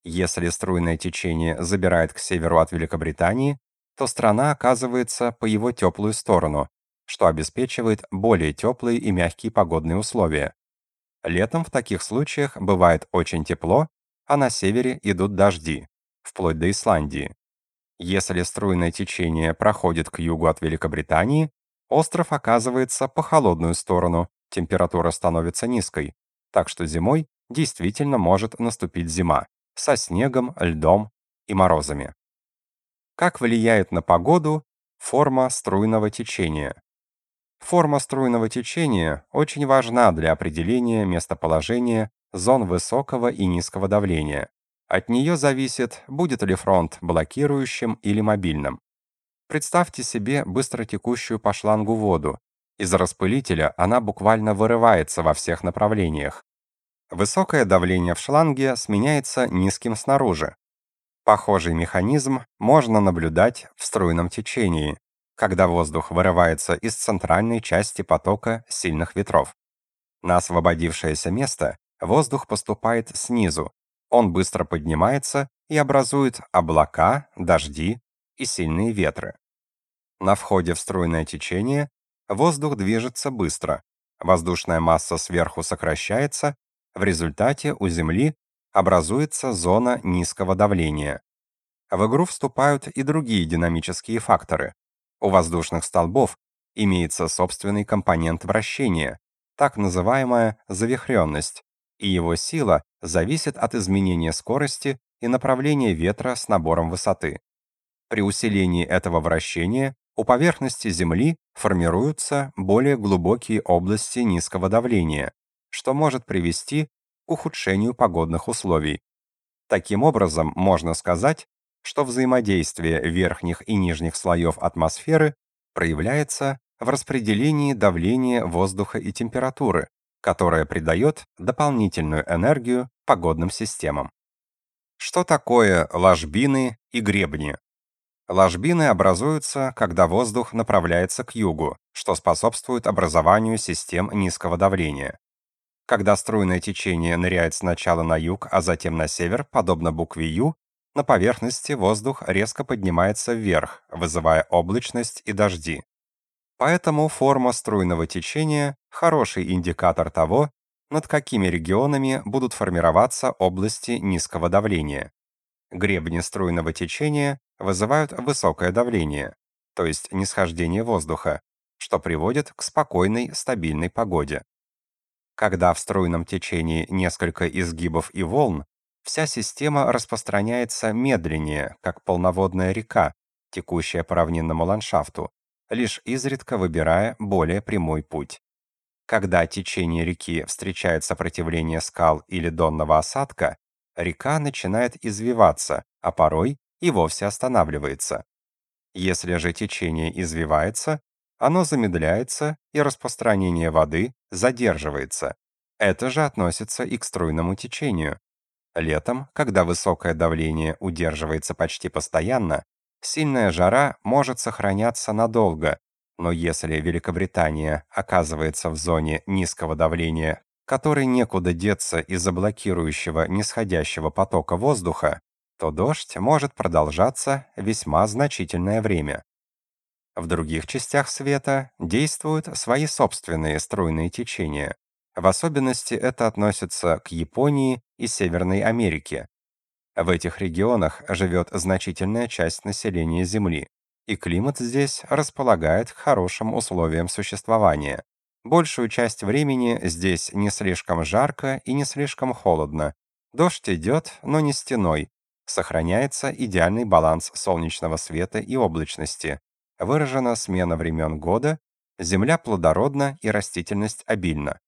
Если струйное течение забирает к северу от Великобритании, то страна оказывается по его теплую сторону, что обеспечивает более теплые и мягкие погодные условия. Летом в таких случаях бывает очень тепло, а на севере идут дожди, вплоть до Исландии. Если струйное течение проходит к югу от Великобритании, остров оказывается по холодную сторону, температура становится низкой, так что зимой действительно может наступить зима со снегом, льдом и морозами. Как влияет на погоду форма струйного течения? Форма струйного течения очень важна для определения местоположения зон высокого и низкого давления. От нее зависит, будет ли фронт блокирующим или мобильным. Представьте себе быстротекущую по шлангу воду. Из распылителя она буквально вырывается во всех направлениях. Высокое давление в шланге сменяется низким снаружи. Похожий механизм можно наблюдать в струйном течении, когда воздух вырывается из центральной части потока сильных ветров. На освободившееся место воздух поступает снизу. Он быстро поднимается и образует облака, дожди и сильные ветры. На входе в струйное течение воздух движется быстро. Воздушная масса сверху сокращается, в результате у Земли образуется зона низкого давления. В игру вступают и другие динамические факторы. У воздушных столбов имеется собственный компонент вращения, так называемая завихренность, и его сила зависит от изменения скорости и направления ветра с набором высоты. При усилении этого вращения у поверхности Земли формируются более глубокие области низкого давления, что может привести ухудшению погодных условий. Таким образом, можно сказать, что взаимодействие верхних и нижних слоев атмосферы проявляется в распределении давления воздуха и температуры, которое придает дополнительную энергию погодным системам. Что такое ложбины и гребни? Ложбины образуются, когда воздух направляется к югу, что способствует образованию систем низкого давления. Когда струйное течение ныряет сначала на юг, а затем на север, подобно букве Ю, на поверхности воздух резко поднимается вверх, вызывая облачность и дожди. Поэтому форма струйного течения – хороший индикатор того, над какими регионами будут формироваться области низкого давления. Гребни струйного течения вызывают высокое давление, то есть нисхождение воздуха, что приводит к спокойной, стабильной погоде. Когда в струйном течении несколько изгибов и волн, вся система распространяется медленнее, как полноводная река, текущая по равнинному ландшафту, лишь изредка выбирая более прямой путь. Когда течение реки встречает сопротивление скал или донного осадка, река начинает извиваться, а порой и вовсе останавливается. Если же течение извивается, оно замедляется и распространение воды задерживается. Это же относится и к струйному течению. Летом, когда высокое давление удерживается почти постоянно, сильная жара может сохраняться надолго, но если Великобритания оказывается в зоне низкого давления, которой некуда деться из-за блокирующего нисходящего потока воздуха, то дождь может продолжаться весьма значительное время. В других частях света действуют свои собственные струйные течения. В особенности это относится к Японии и Северной Америке. В этих регионах живет значительная часть населения Земли, и климат здесь располагает к хорошим условиям существования. Большую часть времени здесь не слишком жарко и не слишком холодно. Дождь идет, но не стеной. Сохраняется идеальный баланс солнечного света и облачности. Выражена смена времен года, земля плодородна и растительность обильна.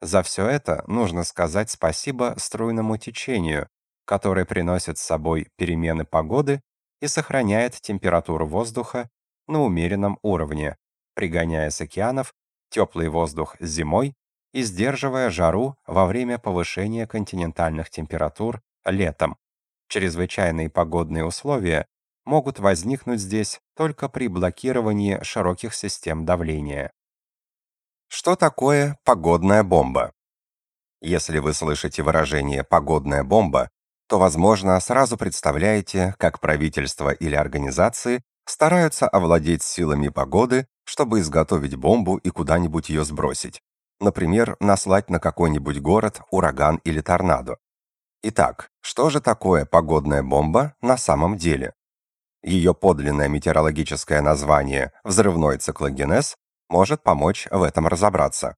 За все это нужно сказать спасибо струйному течению, которое приносит с собой перемены погоды и сохраняет температуру воздуха на умеренном уровне, пригоняя с океанов теплый воздух зимой и сдерживая жару во время повышения континентальных температур летом. Чрезвычайные погодные условия могут возникнуть здесь только при блокировании широких систем давления. Что такое погодная бомба? Если вы слышите выражение «погодная бомба», то, возможно, сразу представляете, как правительство или организации стараются овладеть силами погоды, чтобы изготовить бомбу и куда-нибудь ее сбросить. Например, наслать на какой-нибудь город ураган или торнадо. Итак, что же такое погодная бомба на самом деле? Ее подлинное метеорологическое название «взрывной циклогенез» может помочь в этом разобраться.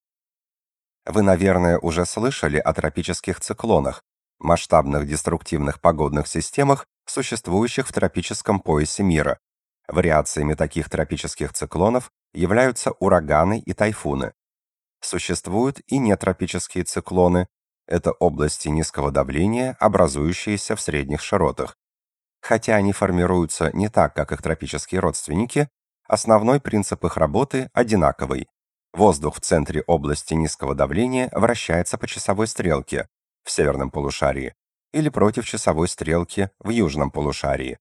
Вы, наверное, уже слышали о тропических циклонах, масштабных деструктивных погодных системах, существующих в тропическом поясе мира. Вариациями таких тропических циклонов являются ураганы и тайфуны. Существуют и нетропические циклоны. Это области низкого давления, образующиеся в средних широтах. Хотя они формируются не так, как их тропические родственники, основной принцип их работы одинаковый. Воздух в центре области низкого давления вращается по часовой стрелке в северном полушарии или против часовой стрелки в южном полушарии.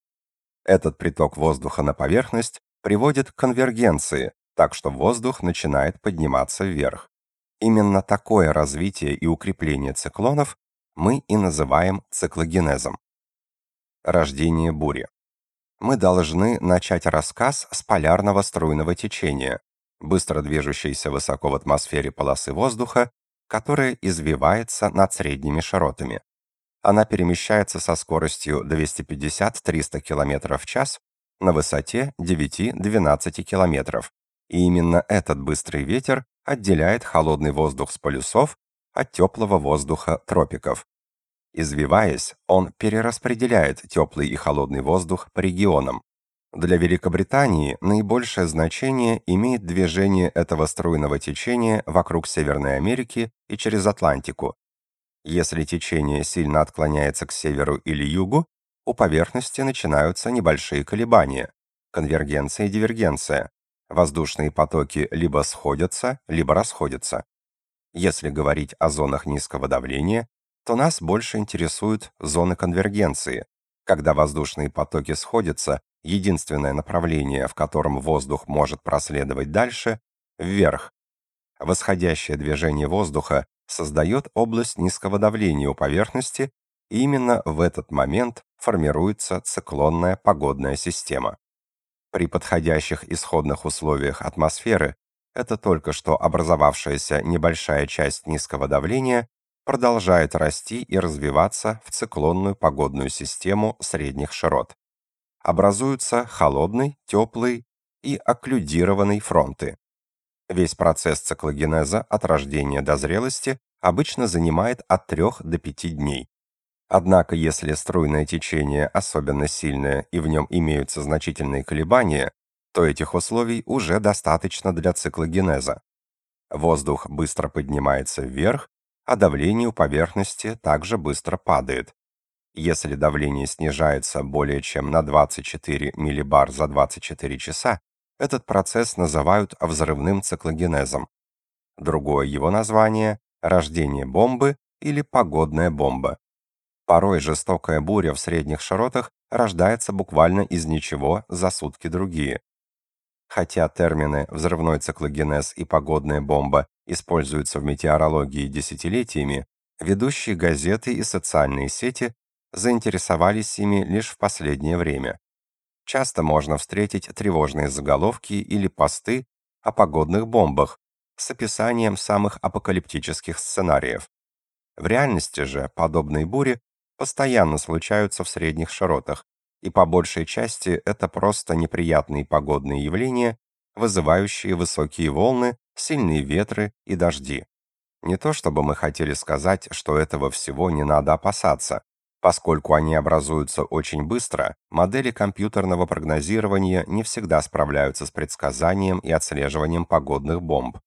Этот приток воздуха на поверхность приводит к конвергенции, так что воздух начинает подниматься вверх. Именно такое развитие и укрепление циклонов мы и называем циклогенезом. Рождение бури. Мы должны начать рассказ с полярного струйного течения, быстро движущейся высоко в атмосфере полосы воздуха, которая извивается над средними широтами. она перемещается со скоростью 250-300 км в час на высоте 9-12 км. И именно этот быстрый ветер отделяет холодный воздух с полюсов от теплого воздуха тропиков. Извиваясь, он перераспределяет теплый и холодный воздух по регионам. Для Великобритании наибольшее значение имеет движение этого струйного течения вокруг Северной Америки и через Атлантику. Если течение сильно отклоняется к северу или югу, у поверхности начинаются небольшие колебания, конвергенция и дивергенция. Воздушные потоки либо сходятся, либо расходятся. Если говорить о зонах низкого давления, то нас больше интересуют зоны конвергенции, когда воздушные потоки сходятся единственное направление, в котором воздух может проследовать дальше, вверх. Восходящее движение воздуха создает область низкого давления у поверхности, и именно в этот момент формируется циклонная погодная система. При подходящих исходных условиях атмосферы эта только что образовавшаяся небольшая часть низкого давления продолжает расти и развиваться в циклонную погодную систему средних широт образуются холодный, теплый и окклюдированный фронты. Весь процесс циклогенеза от рождения до зрелости обычно занимает от 3 до 5 дней. Однако, если струйное течение особенно сильное и в нем имеются значительные колебания, то этих условий уже достаточно для циклогенеза. Воздух быстро поднимается вверх, а давление у поверхности также быстро падает. Если давление снижается более чем на 24 миллибар за 24 часа, этот процесс называют взрывным циклогенезом. Другое его название – рождение бомбы или погодная бомба. Порой жестокая буря в средних широтах рождается буквально из ничего за сутки другие. Хотя термины «взрывной циклогенез» и «погодная бомба» используются в метеорологии десятилетиями, ведущие газеты и социальные сети заинтересовались ими лишь в последнее время. Часто можно встретить тревожные заголовки или посты о погодных бомбах с описанием самых апокалиптических сценариев. В реальности же подобные бури постоянно случаются в средних широтах, и по большей части это просто неприятные погодные явления, вызывающие высокие волны, сильные ветры и дожди. Не то чтобы мы хотели сказать, что этого всего не надо опасаться. Поскольку они образуются очень быстро, модели компьютерного прогнозирования не всегда справляются с предсказанием и отслеживанием погодных бомб.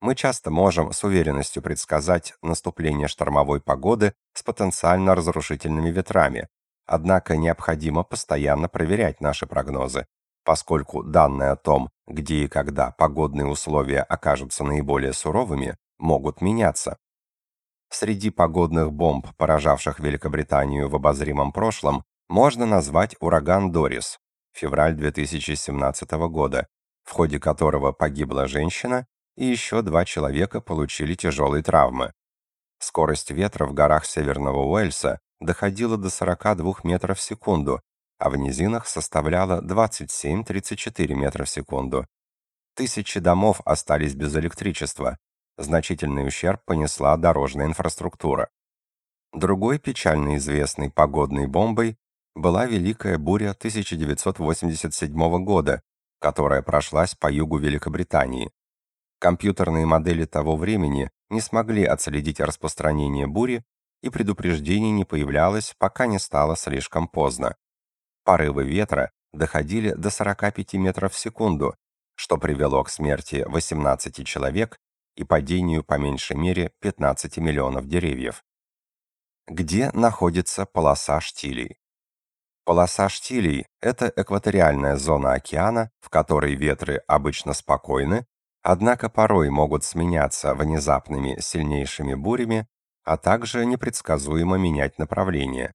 Мы часто можем с уверенностью предсказать наступление штормовой погоды с потенциально разрушительными ветрами, однако необходимо постоянно проверять наши прогнозы, поскольку данные о том, где и когда погодные условия окажутся наиболее суровыми, могут меняться. Среди погодных бомб, поражавших Великобританию в обозримом прошлом, можно назвать ураган Дорис, февраль 2017 года, в ходе которого погибла женщина и еще два человека получили тяжелые травмы. Скорость ветра в горах Северного Уэльса доходила до 42 метров в секунду, а в низинах составляла 27-34 метра в секунду. Тысячи домов остались без электричества, значительный ущерб понесла дорожная инфраструктура. Другой печально известной погодной бомбой была Великая буря 1987 года, которая прошлась по югу Великобритании. Компьютерные модели того времени не смогли отследить распространение бури, и предупреждений не появлялось, пока не стало слишком поздно. Порывы ветра доходили до 45 метров в секунду, что привело к смерти 18 человек и падению по меньшей мере 15 миллионов деревьев. Где находится полоса штилей? Полоса штилей – это экваториальная зона океана, в которой ветры обычно спокойны, однако порой могут сменяться внезапными сильнейшими бурями, а также непредсказуемо менять направление.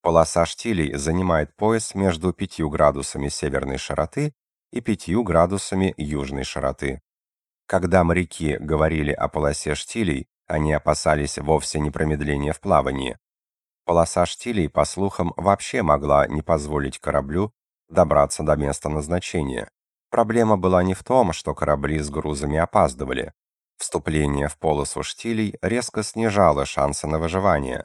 Полоса штилей занимает пояс между 5 градусами северной широты и 5 градусами южной широты. Когда моряки говорили о полосе штилей, они опасались вовсе не промедления в плавании. Полоса штилей, по слухам, вообще могла не позволить кораблю добраться до места назначения. Проблема была не в том, что корабли с грузами опаздывали. Вступление в полосу штилей резко снижало шансы на выживание.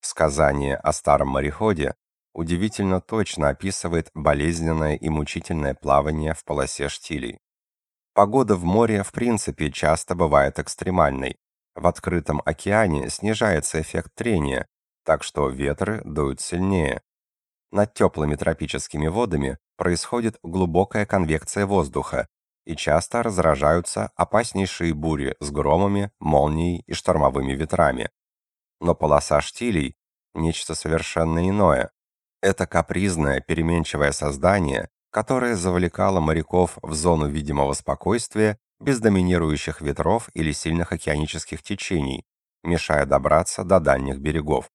Сказание о старом мореходе удивительно точно описывает болезненное и мучительное плавание в полосе штилей. Погода в море в принципе часто бывает экстремальной. В открытом океане снижается эффект трения, так что ветры дуют сильнее. Над теплыми тропическими водами происходит глубокая конвекция воздуха, и часто разражаются опаснейшие бури с громами, молнией и штормовыми ветрами. Но полоса штилей – нечто совершенно иное. Это капризное, переменчивое создание, которое завлекало моряков в зону видимого спокойствия без доминирующих ветров или сильных океанических течений, мешая добраться до дальних берегов.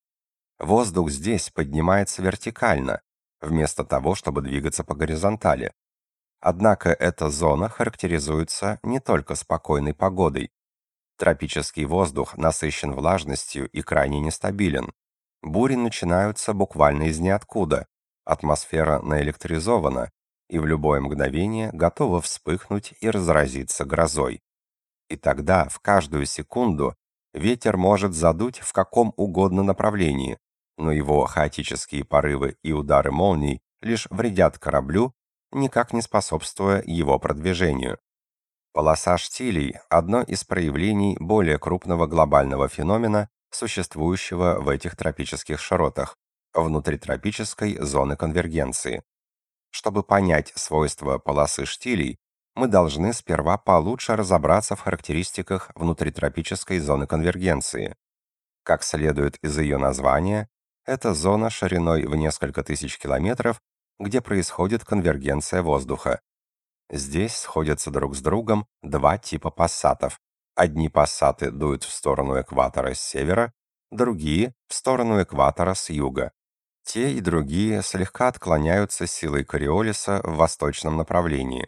Воздух здесь поднимается вертикально, вместо того, чтобы двигаться по горизонтали. Однако эта зона характеризуется не только спокойной погодой. Тропический воздух насыщен влажностью и крайне нестабилен. Бури начинаются буквально из ниоткуда. Атмосфера наэлектризована и в любое мгновение готова вспыхнуть и разразиться грозой. И тогда, в каждую секунду, ветер может задуть в каком угодно направлении, но его хаотические порывы и удары молний лишь вредят кораблю, никак не способствуя его продвижению. Полоса штилей – одно из проявлений более крупного глобального феномена, существующего в этих тропических широтах, внутритропической зоны конвергенции. Чтобы понять свойства полосы штилей, мы должны сперва получше разобраться в характеристиках внутритропической зоны конвергенции. Как следует из ее названия, это зона шириной в несколько тысяч километров, где происходит конвергенция воздуха. Здесь сходятся друг с другом два типа пассатов. Одни пассаты дуют в сторону экватора с севера, другие — в сторону экватора с юга. Те и другие слегка отклоняются силой Кориолиса в восточном направлении.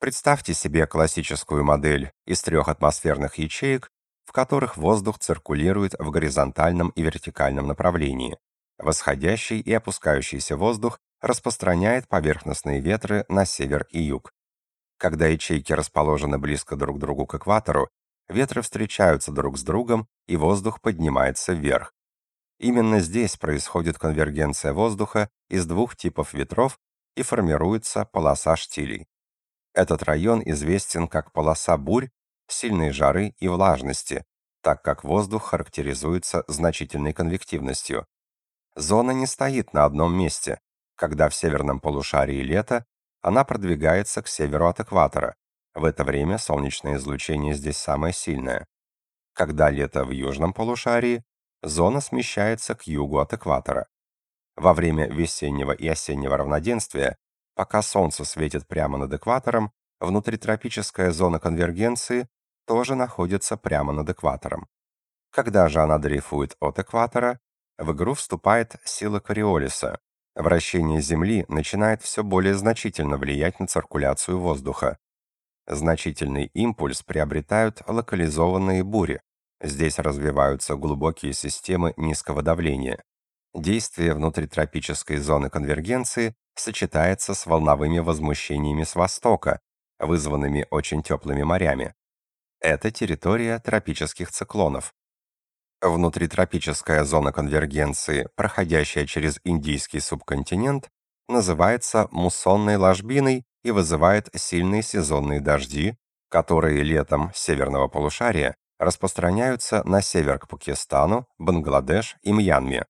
Представьте себе классическую модель из трех атмосферных ячеек, в которых воздух циркулирует в горизонтальном и вертикальном направлении. Восходящий и опускающийся воздух распространяет поверхностные ветры на север и юг. Когда ячейки расположены близко друг к другу к экватору, ветры встречаются друг с другом, и воздух поднимается вверх. Именно здесь происходит конвергенция воздуха из двух типов ветров и формируется полоса штилей. Этот район известен как полоса бурь, сильной жары и влажности, так как воздух характеризуется значительной конвективностью. Зона не стоит на одном месте. Когда в северном полушарии лето, она продвигается к северу от экватора. В это время солнечное излучение здесь самое сильное. Когда лето в южном полушарии, зона смещается к югу от экватора. Во время весеннего и осеннего равноденствия, пока солнце светит прямо над экватором, внутритропическая зона конвергенции тоже находится прямо над экватором. Когда же она дрейфует от экватора, в игру вступает сила Кориолиса. Вращение Земли начинает все более значительно влиять на циркуляцию воздуха. Значительный импульс приобретают локализованные бури, Здесь развиваются глубокие системы низкого давления. Действие внутритропической зоны конвергенции сочетается с волновыми возмущениями с востока, вызванными очень теплыми морями. Это территория тропических циклонов. Внутритропическая зона конвергенции, проходящая через Индийский субконтинент, называется муссонной ложбиной и вызывает сильные сезонные дожди, которые летом северного полушария распространяются на север к Пакистану, Бангладеш и Мьянме.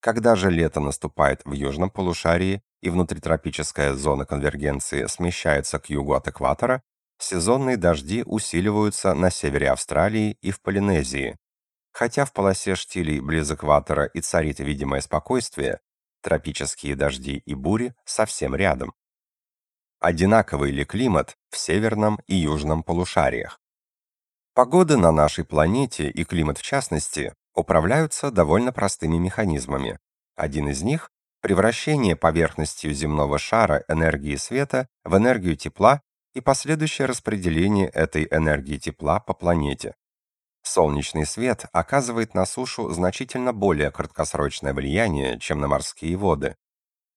Когда же лето наступает в южном полушарии и внутритропическая зона конвергенции смещается к югу от экватора, сезонные дожди усиливаются на севере Австралии и в Полинезии. Хотя в полосе штилей близ экватора и царит видимое спокойствие, тропические дожди и бури совсем рядом. Одинаковый ли климат в северном и южном полушариях? Погода на нашей планете и климат в частности управляются довольно простыми механизмами. Один из них – превращение поверхностью земного шара энергии света в энергию тепла и последующее распределение этой энергии тепла по планете. Солнечный свет оказывает на сушу значительно более краткосрочное влияние, чем на морские воды.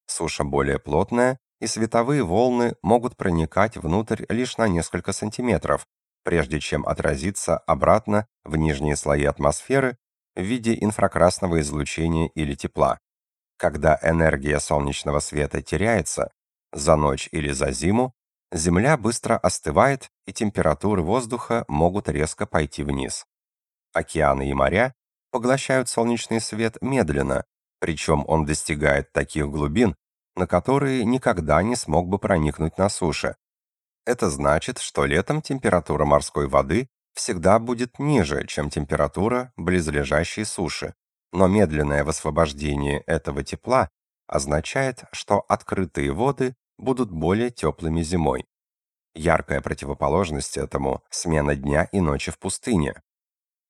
Суша более плотная, и световые волны могут проникать внутрь лишь на несколько сантиметров, прежде чем отразиться обратно в нижние слои атмосферы в виде инфракрасного излучения или тепла. Когда энергия солнечного света теряется за ночь или за зиму, Земля быстро остывает, и температуры воздуха могут резко пойти вниз. Океаны и моря поглощают солнечный свет медленно, причем он достигает таких глубин, на которые никогда не смог бы проникнуть на суше. Это значит, что летом температура морской воды всегда будет ниже, чем температура близлежащей суши, но медленное высвобождение этого тепла означает, что открытые воды будут более теплыми зимой. Яркая противоположность этому – смена дня и ночи в пустыне.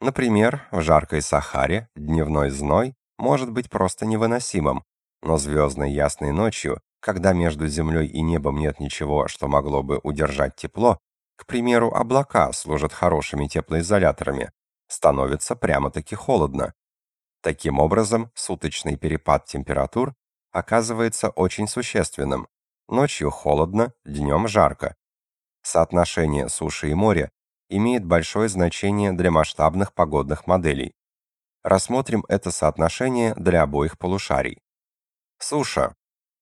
Например, в жаркой Сахаре дневной зной может быть просто невыносимым, но звездной ясной ночью, когда между землей и небом нет ничего, что могло бы удержать тепло, к примеру, облака служат хорошими теплоизоляторами, становится прямо-таки холодно. Таким образом, суточный перепад температур оказывается очень существенным. Ночью холодно, днем жарко. Соотношение суши и моря имеет большое значение для масштабных погодных моделей. Рассмотрим это соотношение для обоих полушарий. Суша.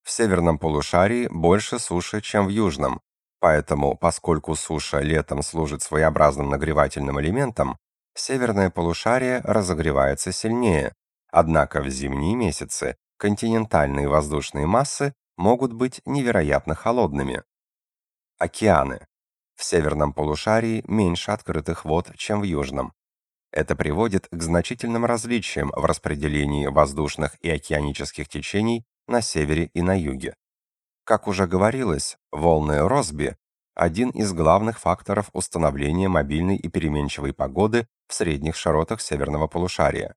В северном полушарии больше суши, чем в южном. Поэтому, поскольку суша летом служит своеобразным нагревательным элементом, северное полушарие разогревается сильнее. Однако в зимние месяцы континентальные воздушные массы могут быть невероятно холодными. Океаны. В северном полушарии меньше открытых вод, чем в южном. Это приводит к значительным различиям в распределении воздушных и океанических течений на севере и на юге. Как уже говорилось, волны Росби – один из главных факторов установления мобильной и переменчивой погоды в средних широтах северного полушария.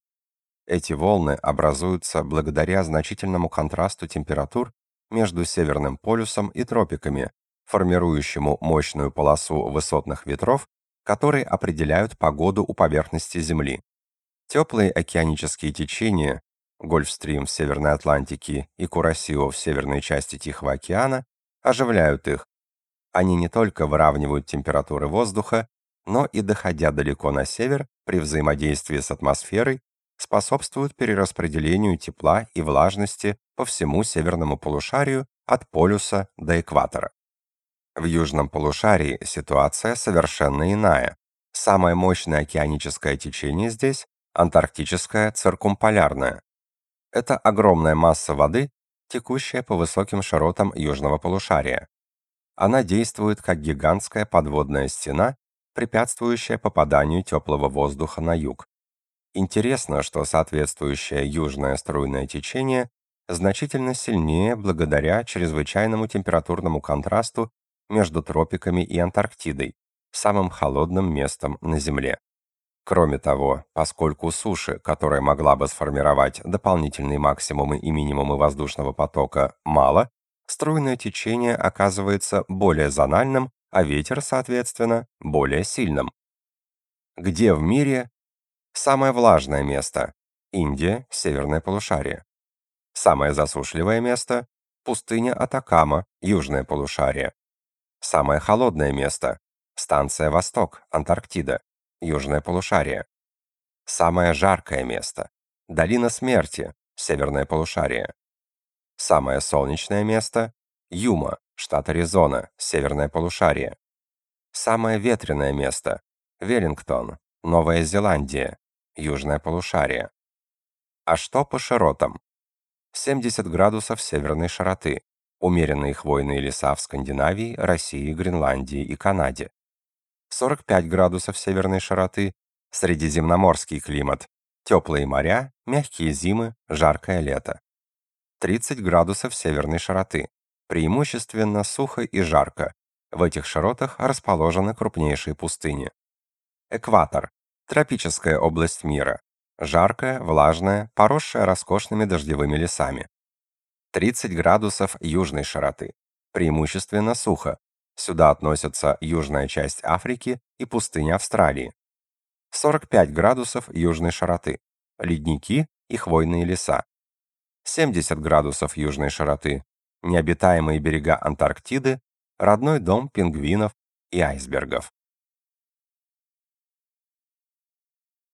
Эти волны образуются благодаря значительному контрасту температур между Северным полюсом и тропиками, формирующему мощную полосу высотных ветров, которые определяют погоду у поверхности Земли. Теплые океанические течения, Гольфстрим в Северной Атлантике и Курасио в северной части Тихого океана, оживляют их. Они не только выравнивают температуры воздуха, но и, доходя далеко на север, при взаимодействии с атмосферой, способствуют перераспределению тепла и влажности по всему северному полушарию от полюса до экватора. В южном полушарии ситуация совершенно иная. Самое мощное океаническое течение здесь – антарктическое циркумполярное. Это огромная масса воды, текущая по высоким широтам южного полушария. Она действует как гигантская подводная стена, препятствующая попаданию теплого воздуха на юг. Интересно, что соответствующее южное струйное течение значительно сильнее благодаря чрезвычайному температурному контрасту между тропиками и Антарктидой, самым холодным местом на Земле. Кроме того, поскольку суши, которая могла бы сформировать дополнительные максимумы и минимумы воздушного потока, мало, струйное течение оказывается более зональным, а ветер, соответственно, более сильным. Где в мире Самое влажное место – Индия, северное полушарие. Самое засушливое место – пустыня Атакама, южное полушарие. Самое холодное место – станция Восток, Антарктида, южное полушарие. Самое жаркое место – долина смерти, северное полушарие. Самое солнечное место – Юма, штат Аризона, северное полушарие. Самое ветреное место – Веллингтон, Новая Зеландия, южное полушарие. А что по широтам? 70 градусов северной широты, умеренные хвойные леса в Скандинавии, России, Гренландии и Канаде. 45 градусов северной широты, средиземноморский климат, теплые моря, мягкие зимы, жаркое лето. 30 градусов северной широты, преимущественно сухо и жарко. В этих широтах расположены крупнейшие пустыни. Экватор Тропическая область мира. Жаркая, влажная, поросшая роскошными дождевыми лесами. 30 градусов южной широты. Преимущественно сухо. Сюда относятся южная часть Африки и пустыня Австралии. 45 градусов южной широты. Ледники и хвойные леса. 70 градусов южной широты. Необитаемые берега Антарктиды, родной дом пингвинов и айсбергов.